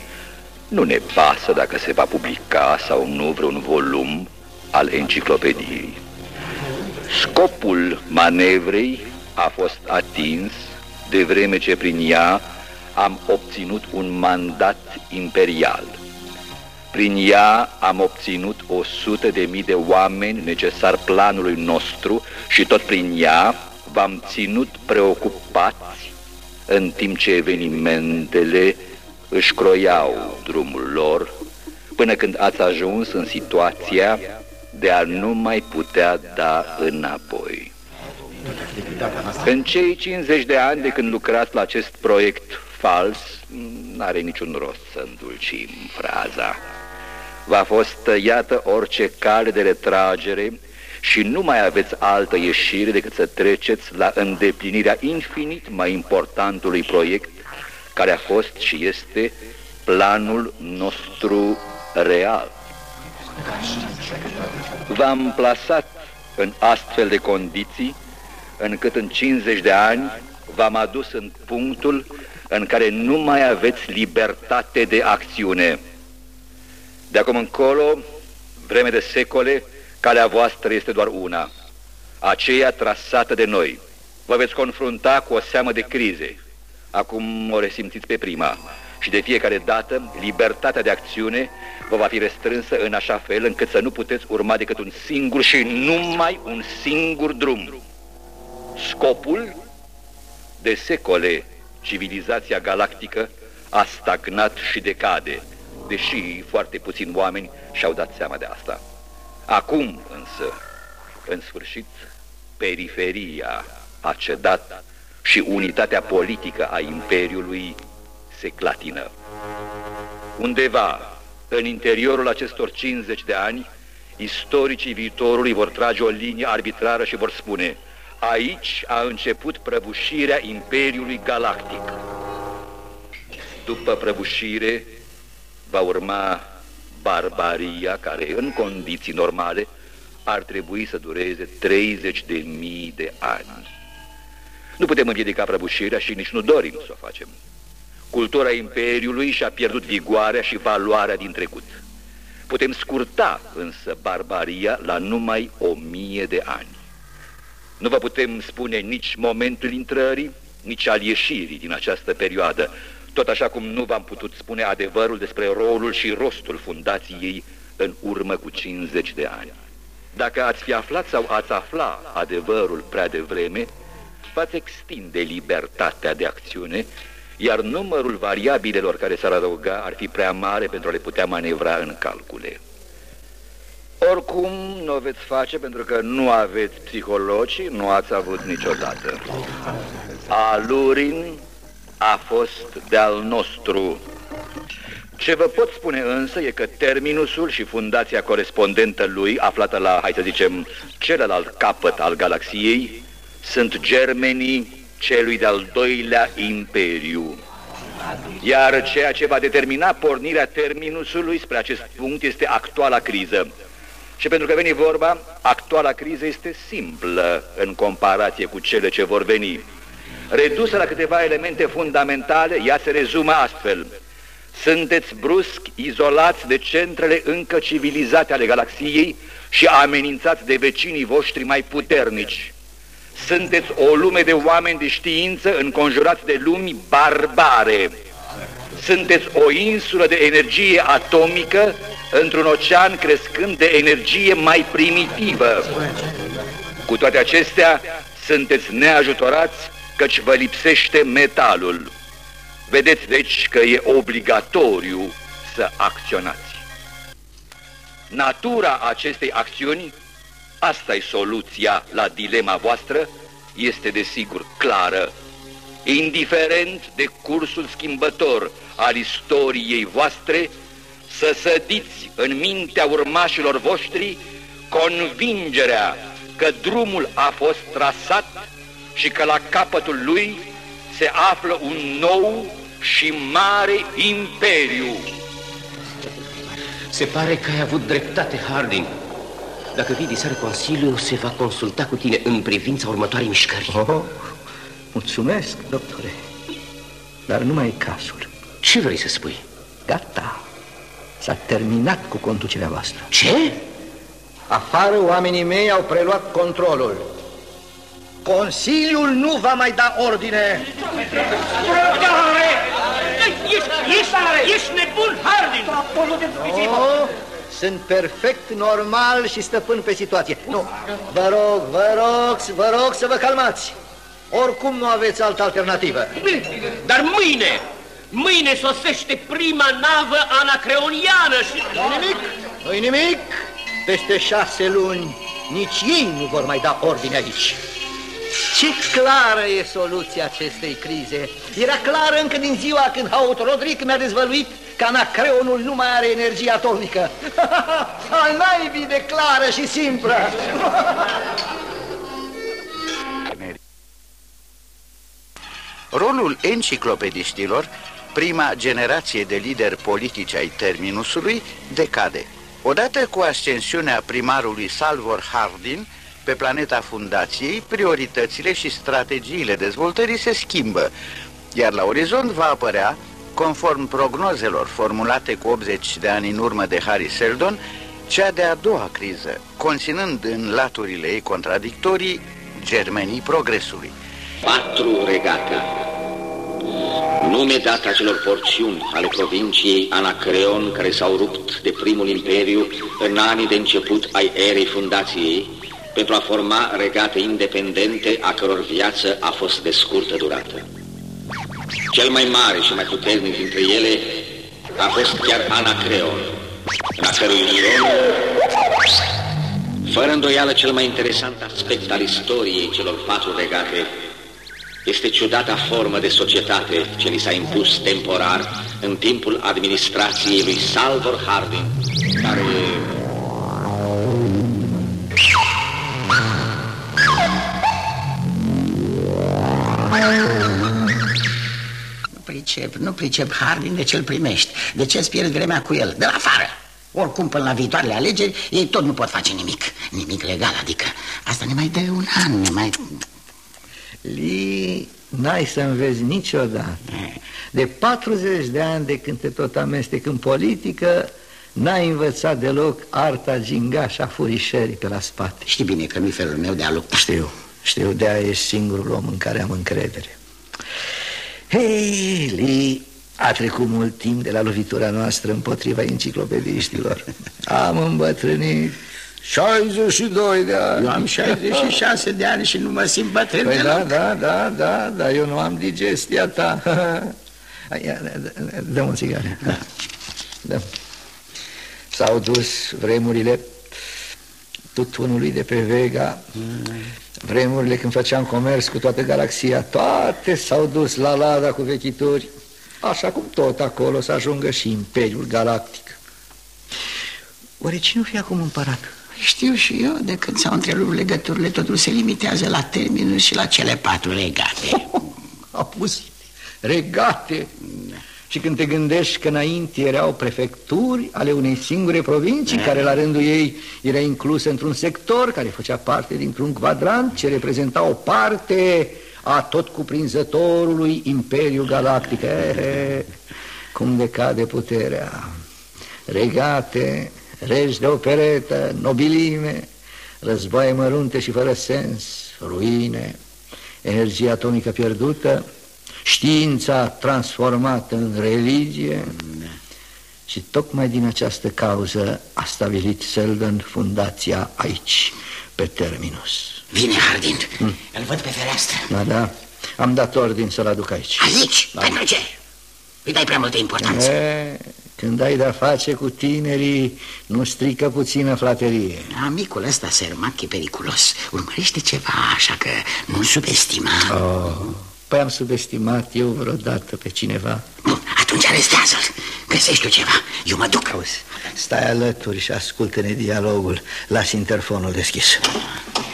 nu ne pasă dacă se va publica sau nu vreun volum al enciclopediei. Scopul manevrei a fost atins de vreme ce prin ea am obținut un mandat imperial. Prin ea am obținut o sută de mii de oameni necesar planului nostru și tot prin ea v-am ținut preocupați în timp ce evenimentele își croiau drumul lor până când ați ajuns în situația de a nu mai putea da înapoi. În cei 50 de ani de când lucrați la acest proiect fals, n-are niciun rost să îndulcim fraza. V-a fost iată orice cale de retragere și nu mai aveți altă ieșire decât să treceți la îndeplinirea infinit mai importantului proiect care a fost și este planul nostru real. V-am plasat în astfel de condiții încât în 50 de ani v-am adus în punctul în care nu mai aveți libertate de acțiune. De acum încolo, vreme de secole, calea voastră este doar una, aceea trasată de noi. Vă veți confrunta cu o seamă de crize. Acum o resimțiți pe prima. Și de fiecare dată, libertatea de acțiune vă va fi restrânsă în așa fel încât să nu puteți urma decât un singur și numai un singur drum. Scopul de secole civilizația galactică a stagnat și decade, deși foarte puțini oameni și-au dat seama de asta. Acum însă, în sfârșit, periferia a cedat și unitatea politică a Imperiului se clatină. Undeva, în interiorul acestor 50 de ani, istoricii viitorului vor trage o linie arbitrară și vor spune Aici a început prăbușirea Imperiului Galactic. După prăbușire va urma barbaria care, în condiții normale, ar trebui să dureze 30 de mii de ani. Nu putem împiedica prăbușirea și nici nu dorim să o facem. Cultura Imperiului și-a pierdut vigoarea și valoarea din trecut. Putem scurta însă barbaria la numai o mie de ani. Nu vă putem spune nici momentul intrării, nici al ieșirii din această perioadă, tot așa cum nu v-am putut spune adevărul despre rolul și rostul fundației în urmă cu 50 de ani. Dacă ați fi aflat sau ați afla adevărul prea devreme, v-ați extinde libertatea de acțiune, iar numărul variabilelor care s-ar adăuga ar fi prea mare pentru a le putea manevra în calcule. Oricum nu o veți face pentru că nu aveți psihologi, nu ați avut niciodată. Alurin a fost de-al nostru. Ce vă pot spune însă e că terminusul și fundația corespondentă lui, aflată la, hai să zicem, celălalt capăt al galaxiei, sunt germenii celui de-al doilea imperiu. Iar ceea ce va determina pornirea terminusului spre acest punct este actuala criză. Și pentru că veni vorba, actuala criză este simplă în comparație cu cele ce vor veni. Redusă la câteva elemente fundamentale, ea se rezumă astfel. Sunteți brusc izolați de centrele încă civilizate ale galaxiei și amenințați de vecinii voștri mai puternici. Sunteți o lume de oameni de știință înconjurați de lumi barbare. Sunteți o insulă de energie atomică într-un ocean crescând de energie mai primitivă. Cu toate acestea, sunteți neajutorați căci vă lipsește metalul. Vedeți deci că e obligatoriu să acționați. Natura acestei acțiuni, asta e soluția la dilema voastră, este desigur clară. Indiferent de cursul schimbător al istoriei voastre, să sădiți în mintea urmașilor voștri convingerea că drumul a fost trasat și că la capătul lui se află un nou și mare imperiu. Se pare că ai avut dreptate, Harding. Dacă vii de seară, Consiliul se va consulta cu tine în privința următoarei mișcări. Oh, mulțumesc, doctore. Dar nu mai e cazul. Ce vrei să spui? Gata. S-a terminat cu conducerea voastră. Ce? Afară, oamenii mei au preluat controlul. Consiliul nu va mai da ordine. Trădare! Ești, ești, ești nebun, Hardin! Oh, sunt perfect normal și stăpân pe situație. Nu, vă rog, vă rog, vă rog să vă calmați. Oricum nu aveți altă alternativă. Dar mâine, mâine sosește prima navă anacreoniană și... nu nimic, nu nimic. Peste șase luni nici ei nu vor mai da ordine aici. Ce clară e soluția acestei crize. Era clară încă din ziua când Haut Rodric mi-a dezvăluit că Anacreonul nu mai are energie atomică. Al [LAUGHS] naibii de clară și simplă. [LAUGHS] Rolul enciclopediștilor, prima generație de lideri politici ai terminusului, decade. Odată cu ascensiunea primarului Salvor Hardin, pe planeta fundației, prioritățile și strategiile dezvoltării se schimbă, iar la orizont va apărea, conform prognozelor formulate cu 80 de ani în urmă de Harry Seldon, cea de-a doua criză, conținând în laturile ei contradictorii germenii progresului. Patru regate. Nume dat acelor porțiuni ale provinciei Anacreon care s-au rupt de primul imperiu în anii de început ai erei fundației pentru a forma regate independente a căror viață a fost de scurtă durată. Cel mai mare și mai puternic dintre ele a fost chiar Anacreon, în a cărui ion, fără îndoială cel mai interesant aspect al istoriei celor patru regate, este ciudata formă de societate ce li s-a impus temporar în timpul administrației lui Salvor Harding, care Nu pricep, nu pricep, Hardin, de ce-l primești? De ce-ți pierzi vremea cu el? De la afară! Oricum, până la viitoarele alegeri, ei tot nu pot face nimic. Nimic legal, adică. Asta ne mai dă un an, ne mai... Li, n-ai să înveți niciodată. De 40 de ani de când te tot amestec în politică, n-ai învățat deloc arta gingașa a furișării pe la spate. Știi bine că nu-i felul meu de a lupta. Știu, știu, de-aia ești singurul om în care am încredere. Hei, Li, a trecut mult timp de la lovitura noastră împotriva enciclopediștilor. Am îmbătrânit 62 de ani. Eu am 66 de ani și nu mă simt bătrân Păi deloc. da, da, da, da, dar eu nu am digestia ta. [LAUGHS] Ia, Dă-mi o țigară. Da. Dă. S-au dus vremurile tutunului de pe Vega, vremurile când făceam comerț cu toată galaxia, toate s-au dus la lada cu vechituri, așa cum tot acolo să ajungă și Imperiul Galactic. Oare cine o fi acum împărat? Știu și eu, de când s-au întrerupt legăturile, totul se limitează la terminus și la cele patru regate. [LAUGHS] A pus regate. Și când te gândești că înainte erau prefecturi ale unei singure provincii, care la rândul ei era inclusă într-un sector care făcea parte dintr-un quadrant ce reprezenta o parte a tot cuprinzătorului Imperiu Galactic. E, cum decade puterea. Regate, regi de operetă, nobilime, războaie mărunte și fără sens, ruine, energie atomică pierdută, știința transformată în religie și tocmai din această cauză a stabilit Selden fundația aici, pe Terminus. Vine Hardin, îl văd pe fereastră. Da, da, am dat ordin să-l aduc aici. Aici? Da. Pentru ce? Îi dai prea multă importanță. E, când ai de-a face cu tinerii, nu strică puțină flaterie. Amicul ăsta, sărmac, e periculos. Urmărește ceva, așa că nu subestima. Oh, păi am subestimat eu vreodată pe cineva. Bun, atunci arestează-l. Găsești tu ceva. Eu mă duc. Auzi, stai alături și ascultă-ne dialogul. Las interfonul deschis.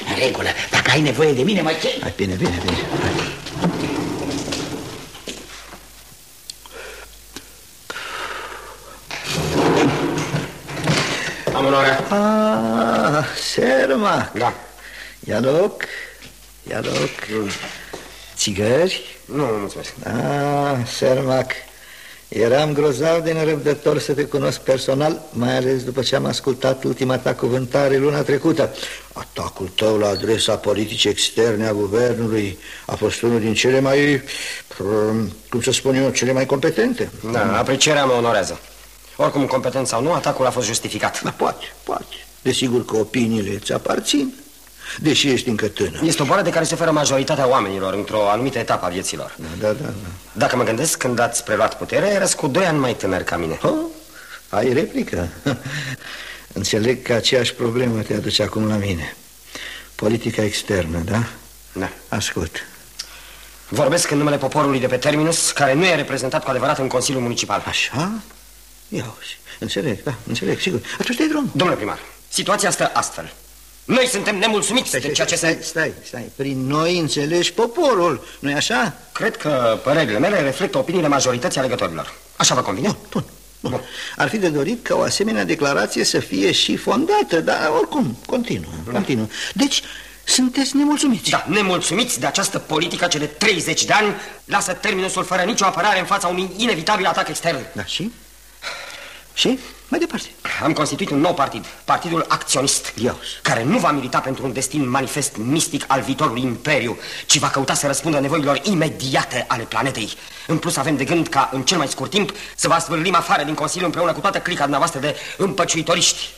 În regulă, dacă ai nevoie de mine, mă chem. Hai, bine, bine, bine. Hai. Am onoarea. Ah, Sermac. Da. Ia loc, ia loc. Țigări? Nu, mulțumesc. Ah, Sermac. Eram grozav de nerăbdător să te cunosc personal, mai ales după ce am ascultat ultima ta cuvântare luna trecută. Atacul tău la adresa politicii externe a guvernului a fost unul din cele mai, cum să spun eu, cele mai competente. Da, aprecierea mă onorează. Oricum, competent sau nu, atacul a fost justificat. Da, poate, poate. Desigur că opiniile ți aparțin, deși ești încă tânăr. Este o boală de care se oferă majoritatea oamenilor într-o anumită etapă a vieților. Da, da, da. Dacă mă gândesc, când ați preluat puterea, erați cu doi ani mai tânăr ca mine. Oh, ai replică. [LAUGHS] Înțeleg că aceeași problemă te aduce acum la mine. Politica externă, da? Da. Ascult. Vorbesc în numele poporului de pe Terminus, care nu e reprezentat cu adevărat în Consiliul Municipal. Așa? Ia uzi. Înțeleg, da, înțeleg, sigur. Atunci dai drum. Domnule primar, situația stă astfel. Noi suntem nemulțumiți stai, de ceea ce stai, se... Stai, stai, prin noi înțelegi poporul, nu-i așa? Cred că părerile mele reflectă opiniile majorității alegătorilor. Așa vă convine? Bun, bun. bun. Ar fi de dorit ca o asemenea declarație să fie și fondată, dar oricum, continuă, da. continuă. Deci, sunteți nemulțumiți? Da, nemulțumiți de această politică ce de 30 de ani lasă terminusul fără nicio apărare în fața unui inevitabil atac extern. Da, și? Și? Mai departe. Am constituit un nou partid, Partidul Acționist, Ios. care nu va milita pentru un destin manifest mistic al viitorului imperiu, ci va căuta să răspundă nevoilor imediate ale planetei. În plus avem de gând ca în cel mai scurt timp să vă asvârlim afară din Consiliu împreună cu toată clica dumneavoastră de împăciuitoriști.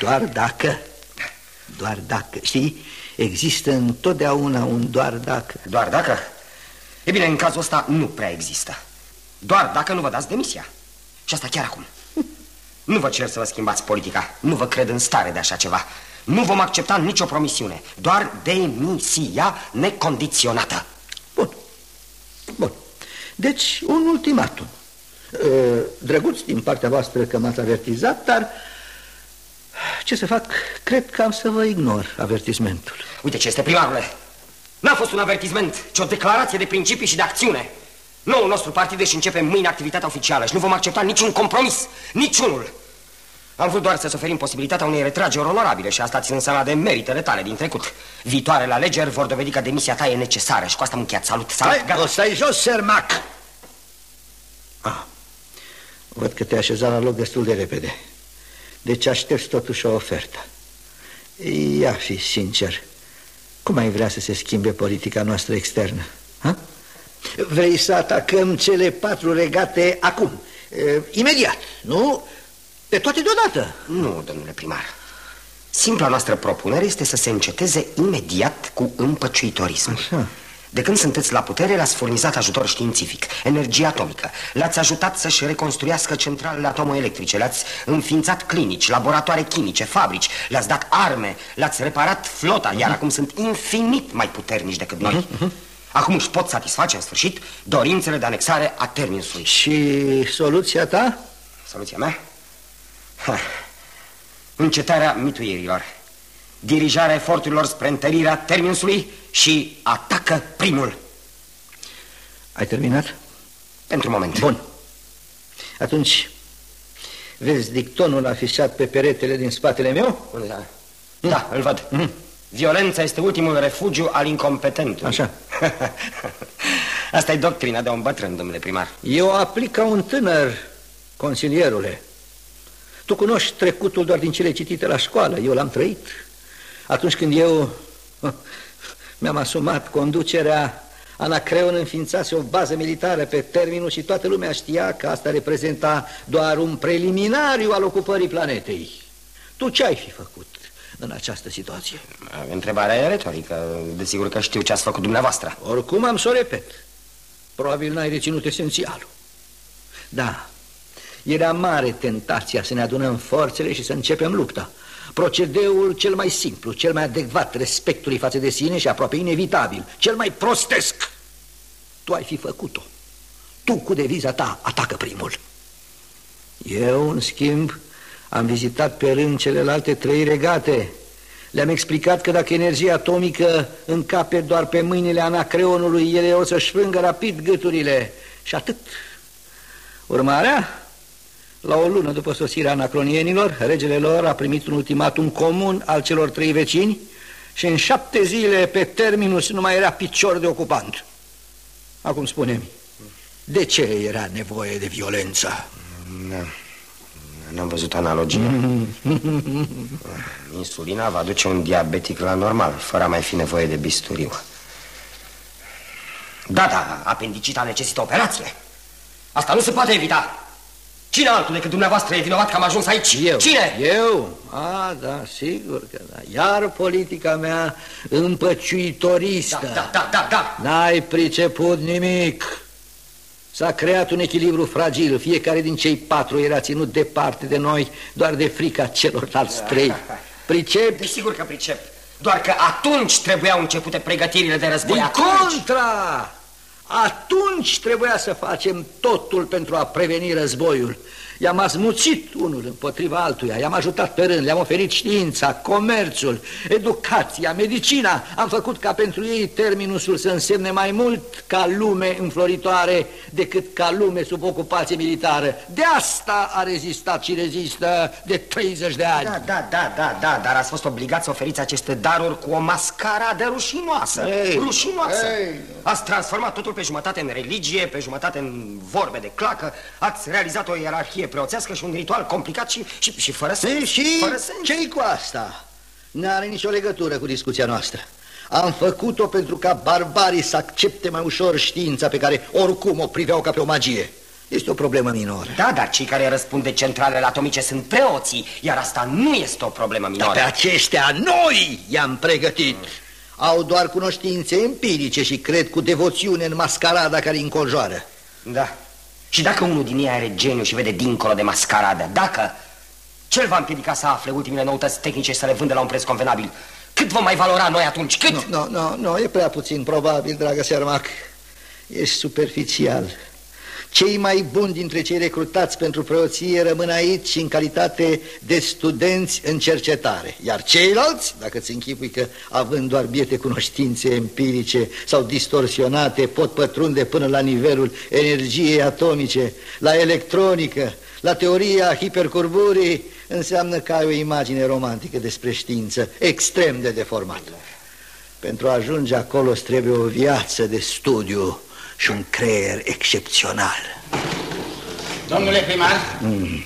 Doar dacă, doar dacă, știi, există întotdeauna un doar dacă. Doar dacă? E bine, în cazul ăsta nu prea există. Doar dacă nu vă dați demisia. Și asta chiar acum. Nu vă cer să vă schimbați politica. Nu vă cred în stare de așa ceva. Nu vom accepta nicio promisiune. Doar demisia necondiționată. Bun. Bun. Deci, un ultimatum. Drăguț din partea voastră că m-ați avertizat, dar ce să fac? Cred că am să vă ignor avertismentul. Uite ce este, primarule. N-a fost un avertisment, ci o declarație de principii și de acțiune. Noul nostru partid își începe mâine activitatea oficială și nu vom accepta niciun compromis, niciunul. Am vrut doar să-ți oferim posibilitatea unei retrageri onorabile și asta ținând seama de meritele tale din trecut. Viitoarele alegeri vor dovedi că demisia ta e necesară și cu asta am încheiat. Salut, salut, Stai, gata. o stai jos, Sermac! Ah, văd că te-ai așezat la loc destul de repede. Deci aștepți totuși o ofertă. Ia fi sincer, cum ai vrea să se schimbe politica noastră externă? Ha? Vrei să atacăm cele patru regate acum, e, imediat, nu? Pe toate deodată. Nu, domnule primar. Simpla noastră propunere este să se înceteze imediat cu împăciuitorismul. Așa. De când sunteți la putere, le-ați furnizat ajutor științific, energie atomică, le-ați ajutat să-și reconstruiască centralele atomoelectrice, le-ați înființat clinici, laboratoare chimice, fabrici, le-ați dat arme, le-ați reparat flota, iar acum sunt infinit mai puternici decât noi. Acum își pot satisface în sfârșit dorințele de anexare a terminusului. Și soluția ta? Soluția mea? Ha. Încetarea mituierilor, dirijarea eforturilor spre întărirea terminusului și atacă primul. Ai terminat? Pentru moment. Bun. Atunci, vezi dictonul afișat pe peretele din spatele meu? Unde, da? Da, îl văd. Mm. Violența este ultimul refugiu al incompetentului. Așa. [LAUGHS] Asta e doctrina de un bătrân, domnule primar. Eu aplic ca un tânăr, consilierule. Tu cunoști trecutul doar din cele citite la școală. Eu l-am trăit. Atunci când eu [LAUGHS] mi-am asumat conducerea, Anacreon înființase o bază militară pe terminul și toată lumea știa că asta reprezenta doar un preliminariu al ocupării planetei. Tu ce ai fi făcut? În această situație? Întrebarea e retorică. Desigur că știu ce ați făcut dumneavoastră. Oricum am să o repet. Probabil n-ai reținut esențialul. Da, era mare tentația să ne adunăm forțele și să începem lupta. Procedeul cel mai simplu, cel mai adecvat respectului față de sine și aproape inevitabil, cel mai prostesc. Tu ai fi făcut-o. Tu cu deviza ta atacă primul. Eu, în schimb, am vizitat pe rând celelalte trei regate. Le-am explicat că dacă energia atomică încape doar pe mâinile anacreonului, ele o să-și frângă rapid gâturile. Și atât. Urmarea? La o lună după sosirea anacronienilor, regele lor a primit un ultimatum comun al celor trei vecini și în șapte zile pe terminus nu mai era picior de ocupant. Acum spune de ce era nevoie de violență? N-am văzut analogie. [LAUGHS] Insulina va duce un diabetic la normal, fără a mai fi nevoie de bisturiu. Da, da, apendicita necesită operație. Asta nu se poate evita. Cine altul decât dumneavoastră e vinovat că am ajuns aici? Eu. Cine? Eu? A, da, sigur că da. Iar politica mea împăciuitoristă. Da, da, da, da, da. N-ai priceput nimic. S-a creat un echilibru fragil. Fiecare din cei patru era ținut departe de noi doar de frica celorlalți trei. Pricep? Desigur că pricep. Doar că atunci trebuiau începute pregătirile de război. Din atunci. contra! Atunci trebuia să facem totul pentru a preveni războiul. I-am azmuțit unul împotriva altuia, i-am ajutat pe rând, le-am oferit știința, comerțul, educația, medicina. Am făcut ca pentru ei terminusul să însemne mai mult ca lume înfloritoare decât ca lume sub ocupație militară. De asta a rezistat și rezistă de 30 de ani. Da, da, da, da, da, dar ați fost obligați să oferiți aceste daruri cu o mascaradă rușinoasă. Ei, rușinoasă. ei. Ați transformat totul pe jumătate în religie, pe jumătate în vorbe de clacă, ați realizat o ierarhie preoțească și un ritual complicat și, și, și fără sens. Și fără sens. ce cu asta? N-are nicio legătură cu discuția noastră. Am făcut-o pentru ca barbarii să accepte mai ușor știința pe care oricum o priveau ca pe o magie. Este o problemă minoră. Da, dar cei care răspund de centralele atomice sunt preoții, iar asta nu este o problemă minoră. Dar pe aceștia noi i-am pregătit. Au doar cunoștințe empirice și cred cu devoțiune în mascarada care îi înconjoară. Da. Și dacă unul din ei are geniu și vede dincolo de mascaradă, dacă cel va împiedica să afle ultimele noutăți tehnice și să le vândă la un preț convenabil, cât vom mai valora noi atunci? Cât? Nu, nu, nu, nu, e prea puțin probabil, dragă Sermac. Ești superficial. Cei mai buni dintre cei recrutați pentru preoție rămân aici în calitate de studenți în cercetare. Iar ceilalți, dacă ți închipui că având doar biete cunoștințe empirice sau distorsionate, pot pătrunde până la nivelul energiei atomice, la electronică, la teoria hipercurburii, înseamnă că ai o imagine romantică despre știință extrem de deformată. Pentru a ajunge acolo îți trebuie o viață de studiu și un creier excepțional. Domnule primar, mm.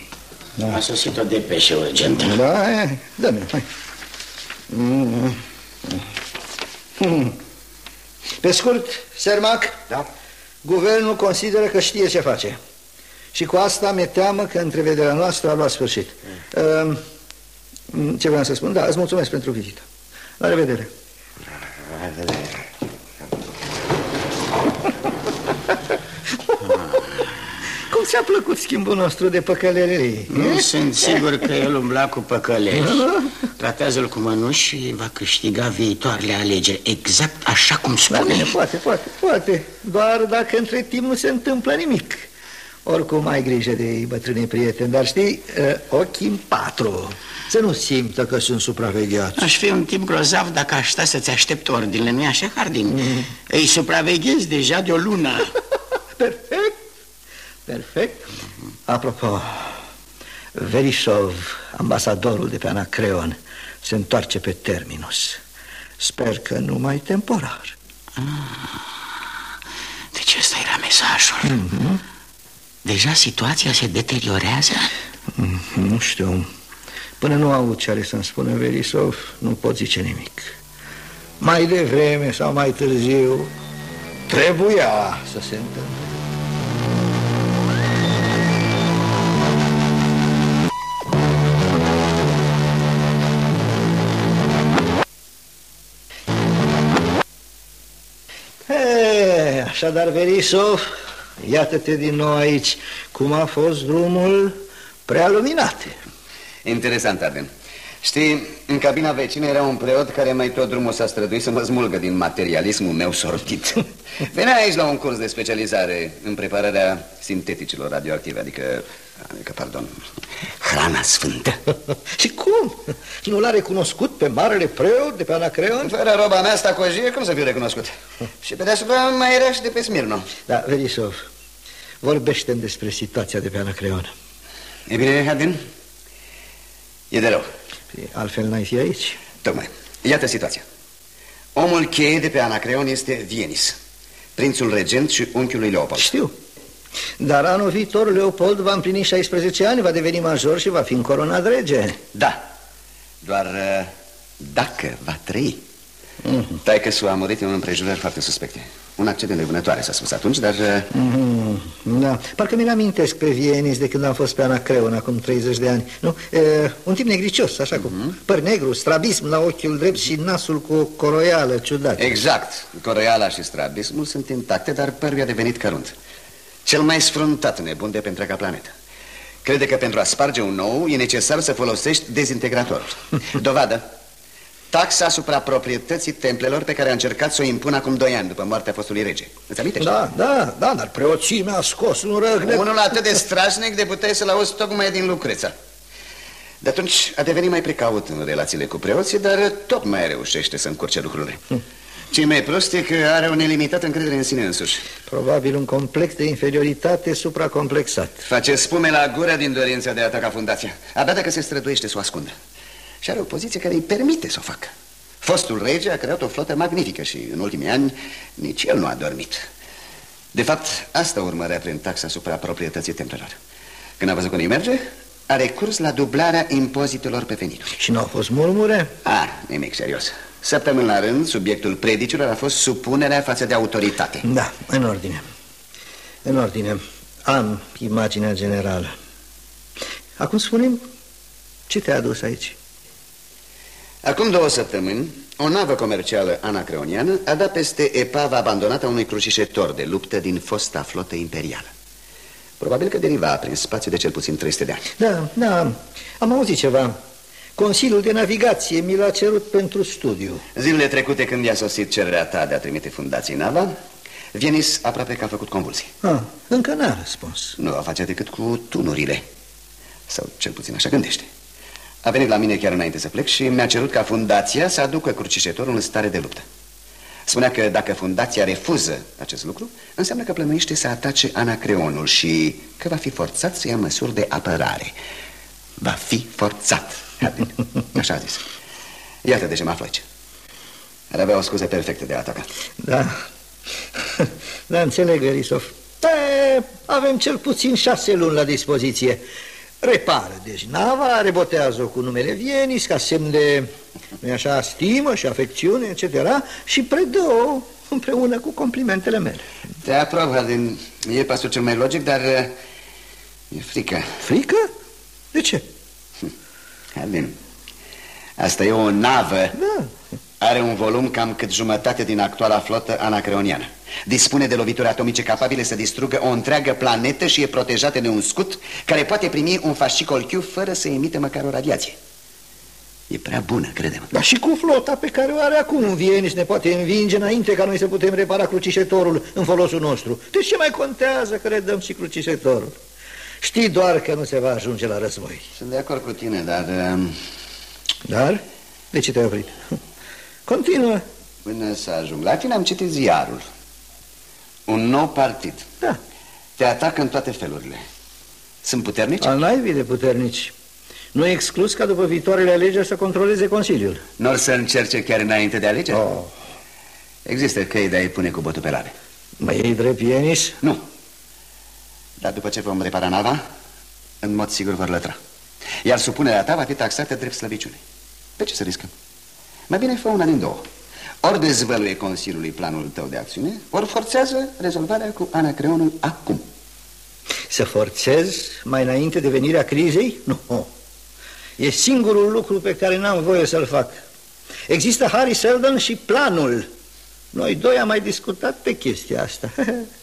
da. a sosit o depeșă urgentă. Da, e, dă-mi, hai. Mm. Mm. Pe scurt, Sermac, da? guvernul consideră că știe ce face. Și cu asta mi-e teamă că întrevederea noastră a luat sfârșit. Mm. Uh, ce vreau să spun? Da, îți mulțumesc pentru vizită. La revedere. La revedere. Ți-a plăcut schimbul nostru de păcălerii? Nu sunt sigur că el umbla cu păcăleri. Tratează-l cu mănuși și va câștiga viitoarele alegeri, exact așa cum spune. Da, poate, poate, poate. Doar dacă între timp nu se întâmplă nimic. Oricum ai grijă de ei, bătrâne prieteni, dar știi, ochii în patru. Să nu simtă că sunt supravegheați. Aș fi un tip grozav dacă aș sta să-ți aștept ordinele, nu-i așa, Hardin? Mm. Îi supraveghez deja de o lună. [LAUGHS] Perfect. Perfect. Apropo, Verisov, ambasadorul de pe Anacreon, se întoarce pe terminus. Sper că numai temporar. Ah, deci ăsta era mesajul. Mm -hmm. Deja situația se deteriorează? Mm, nu știu. Până nu aud ce are să-mi spună Verisov, nu pot zice nimic. Mai devreme sau mai târziu, trebuia să se întâmple. Așadar, Verisov, iată-te din nou aici. Cum a fost drumul prea luminate. Interesant, Arden. Știi, în cabina vecină era un preot care mai tot drumul s-a străduit să mă smulgă din materialismul meu sortit. [LAUGHS] Venea aici la un curs de specializare în prepararea sinteticilor radioactive, adică, adică pardon, hrana sfântă. [LAUGHS] Și cum? Nu l-a recunoscut pe marele preot de pe Anacreon? Fără roba mea stacojie, cum să fiu recunoscut? [LAUGHS] Și pe deasupra mai era și de pe Smirno. Da, Verisov, vorbește despre situația de pe Anacreon. E bine, Hardin? E de rău. Păi, altfel n-ai fi aici. Tocmai. Iată situația. Omul cheie de pe Anacreon este Vienis, prințul regent și unchiul lui Leopold. Știu. Dar anul viitor Leopold va împlini 16 ani, va deveni major și va fi încoronat rege. Da, doar uh, dacă va trăi. Mm -hmm. Taică a murit în împrejurări foarte suspecte. Un accident de vânătoare, s-a spus atunci, dar... Mm -hmm. Da, parcă mi-l amintesc pe Vienis de când am fost pe Anacreon, acum 30 de ani. Nu? E, un tip negricios, așa mm -hmm. cu mhm. păr negru, strabism la ochiul drept și nasul cu o coroială ciudată. Exact. Coroiala și strabismul sunt intacte, dar părul a devenit cărunt. Cel mai sfruntat nebun de pe întreaga planetă. Crede că pentru a sparge un nou e necesar să folosești dezintegratorul. [LAUGHS] Dovadă, taxa asupra proprietății templelor pe care a încercat să o impună acum doi ani după moartea fostului rege. Îți amintești? Da, da, da, dar preoții mi-a scos un răgne. Unul atât de strașnic de puteai să-l auzi tocmai din lucreța. De atunci a devenit mai precaut în relațiile cu preoții, dar tot mai reușește să încurce lucrurile. Hm. Ce mai prost e că are o nelimitată încredere în sine însuși. Probabil un complex de inferioritate supracomplexat. Face spume la gură din dorința de a ataca fundația. Abia dacă se străduiește să o ascundă. Și are o poziție care îi permite să o facă. Fostul rege a creat o flotă magnifică și în ultimii ani nici el nu a dormit. De fapt, asta urmărea prin taxa asupra proprietății templelor. Când a văzut că nu merge, a recurs la dublarea impozitelor pe venituri. Și nu au fost murmure? Ah, nimic serios. Săptămâni la rând, subiectul predicilor a fost supunerea față de autoritate. Da, în ordine. În ordine. Am imaginea generală. Acum spunem ce te-a adus aici? Acum două săptămâni, o navă comercială anacreoniană a dat peste epava abandonată a unui crucișător de luptă din fosta flotă imperială. Probabil că deriva prin spațiu de cel puțin 300 de ani. Da, da, am auzit ceva. Consiliul de navigație mi l-a cerut pentru studiu. Zilele trecute când i-a sosit cererea ta de a trimite fundații nava, Vienis aproape că a făcut convulsii. Ah, încă n-a răspuns. Nu va face decât cu tunurile. Sau cel puțin așa gândește. A venit la mine chiar înainte să plec și mi-a cerut ca fundația să aducă crucișetorul în stare de luptă. Spunea că dacă fundația refuză acest lucru, înseamnă că plănuiește să atace Anacreonul și că va fi forțat să ia măsuri de apărare. Va fi forțat. Așa a zis. Iată de ce mă aflu aici. Ar avea o scuză perfectă de a ataca. Da. Da, înțeleg, Erisov. E, avem cel puțin șase luni la dispoziție. Repară, deci nava, rebotează cu numele Vienis ca semn de, nu așa, stimă și afecțiune, etc. Și predă-o împreună cu complimentele mele. Te aprob, Hardin. E pasul cel mai logic, dar e frică. Frică? De ce? Alin, asta e o navă. Da. Are un volum cam cât jumătate din actuala flotă anacreoniană. Dispune de lovituri atomice capabile să distrugă o întreagă planetă și e protejată de un scut care poate primi un fascicol Q fără să emite măcar o radiație. E prea bună, credem. Dar și cu flota pe care o are acum în Vienis ne poate învinge înainte ca noi să putem repara crucișetorul în folosul nostru. Deci ce mai contează că redăm și crucișetorul? Știi doar că nu se va ajunge la război. Sunt de acord cu tine, dar... Um... Dar? De ce te-ai oprit? Continuă. Până să ajung la tine am citit ziarul. Un nou partid. Da. Te atacă în toate felurile. Sunt puternici? Al naivii de puternici. Nu e exclus ca după viitoarele alegeri să controleze Consiliul. Nu să încerce chiar înainte de alegeri? Oh. Există căi de a-i pune cu botul pe labe. Mă iei drept Ienis? Nu. Dar după ce vom repara nava, în mod sigur vor lătra. Iar supunerea ta va fi taxată drept slăbiciune. De ce să riscăm? Mai bine fă una din două. Ori dezvăluie Consiliului planul tău de acțiune, ori forțează rezolvarea cu Anacreonul acum. Să forțez mai înainte de venirea crizei? Nu. E singurul lucru pe care n-am voie să-l fac. Există Harry Seldon și planul. Noi doi am mai discutat pe chestia asta. [LAUGHS]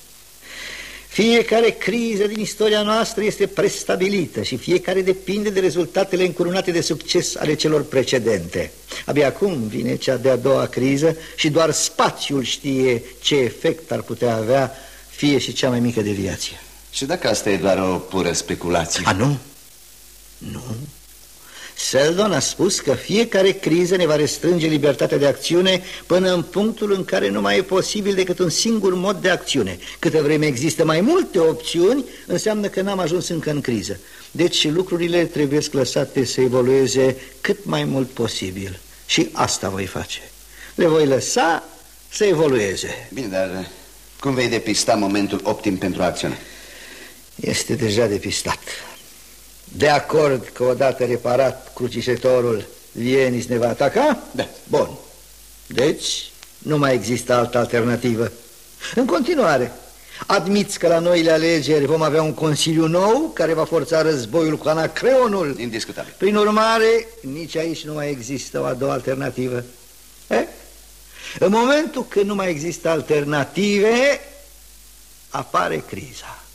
Fiecare criză din istoria noastră este prestabilită și fiecare depinde de rezultatele încurunate de succes ale celor precedente. Abia acum vine cea de-a doua criză și doar spațiul știe ce efect ar putea avea fie și cea mai mică deviație. Și dacă asta e doar o pură speculație? A, nu? Nu. Seldon a spus că fiecare criză ne va restrânge libertatea de acțiune până în punctul în care nu mai e posibil decât un singur mod de acțiune. Câte vreme există mai multe opțiuni, înseamnă că n-am ajuns încă în criză. Deci lucrurile trebuie lăsate să evolueze cât mai mult posibil. Și asta voi face. Le voi lăsa să evolueze. Bine, dar cum vei depista momentul optim pentru acțiune? Este deja depistat. De acord că odată reparat crucișătorul, Lienis ne va ataca? Da. Bun. Deci, nu mai există altă alternativă. În continuare, admiți că la noile alegeri vom avea un consiliu nou care va forța războiul cu Anacreonul? Indiscutabil. Prin urmare, nici aici nu mai există o a doua alternativă. Eh? În momentul când nu mai există alternative, apare criza.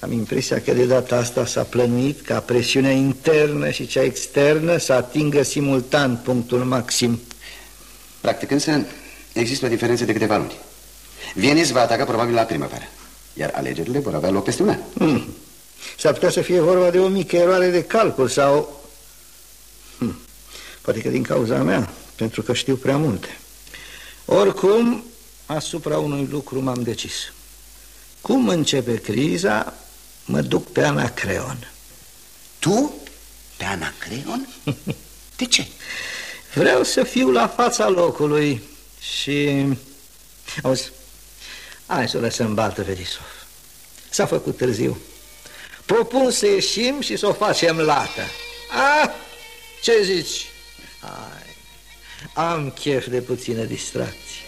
Am impresia că de data asta s-a plănuit ca presiunea internă și cea externă să atingă simultan punctul maxim. Practic însă există o diferență de câteva luni. Vienis va ataca probabil la primăvară, iar alegerile vor avea loc peste un an. Hmm. S-ar putea să fie vorba de o mică eroare de calcul sau... Hmm. Poate că din cauza mea, pentru că știu prea multe. Oricum, asupra unui lucru m-am decis. Cum începe criza, mă duc pe Anacreon. Tu? Pe Anacreon? De ce? Vreau să fiu la fața locului și... Auzi, hai să o lăsăm baltă, Verisov. S-a făcut târziu. Propun să ieșim și să o facem lată. Ah, ce zici? Hai, am chef de puțină distracție.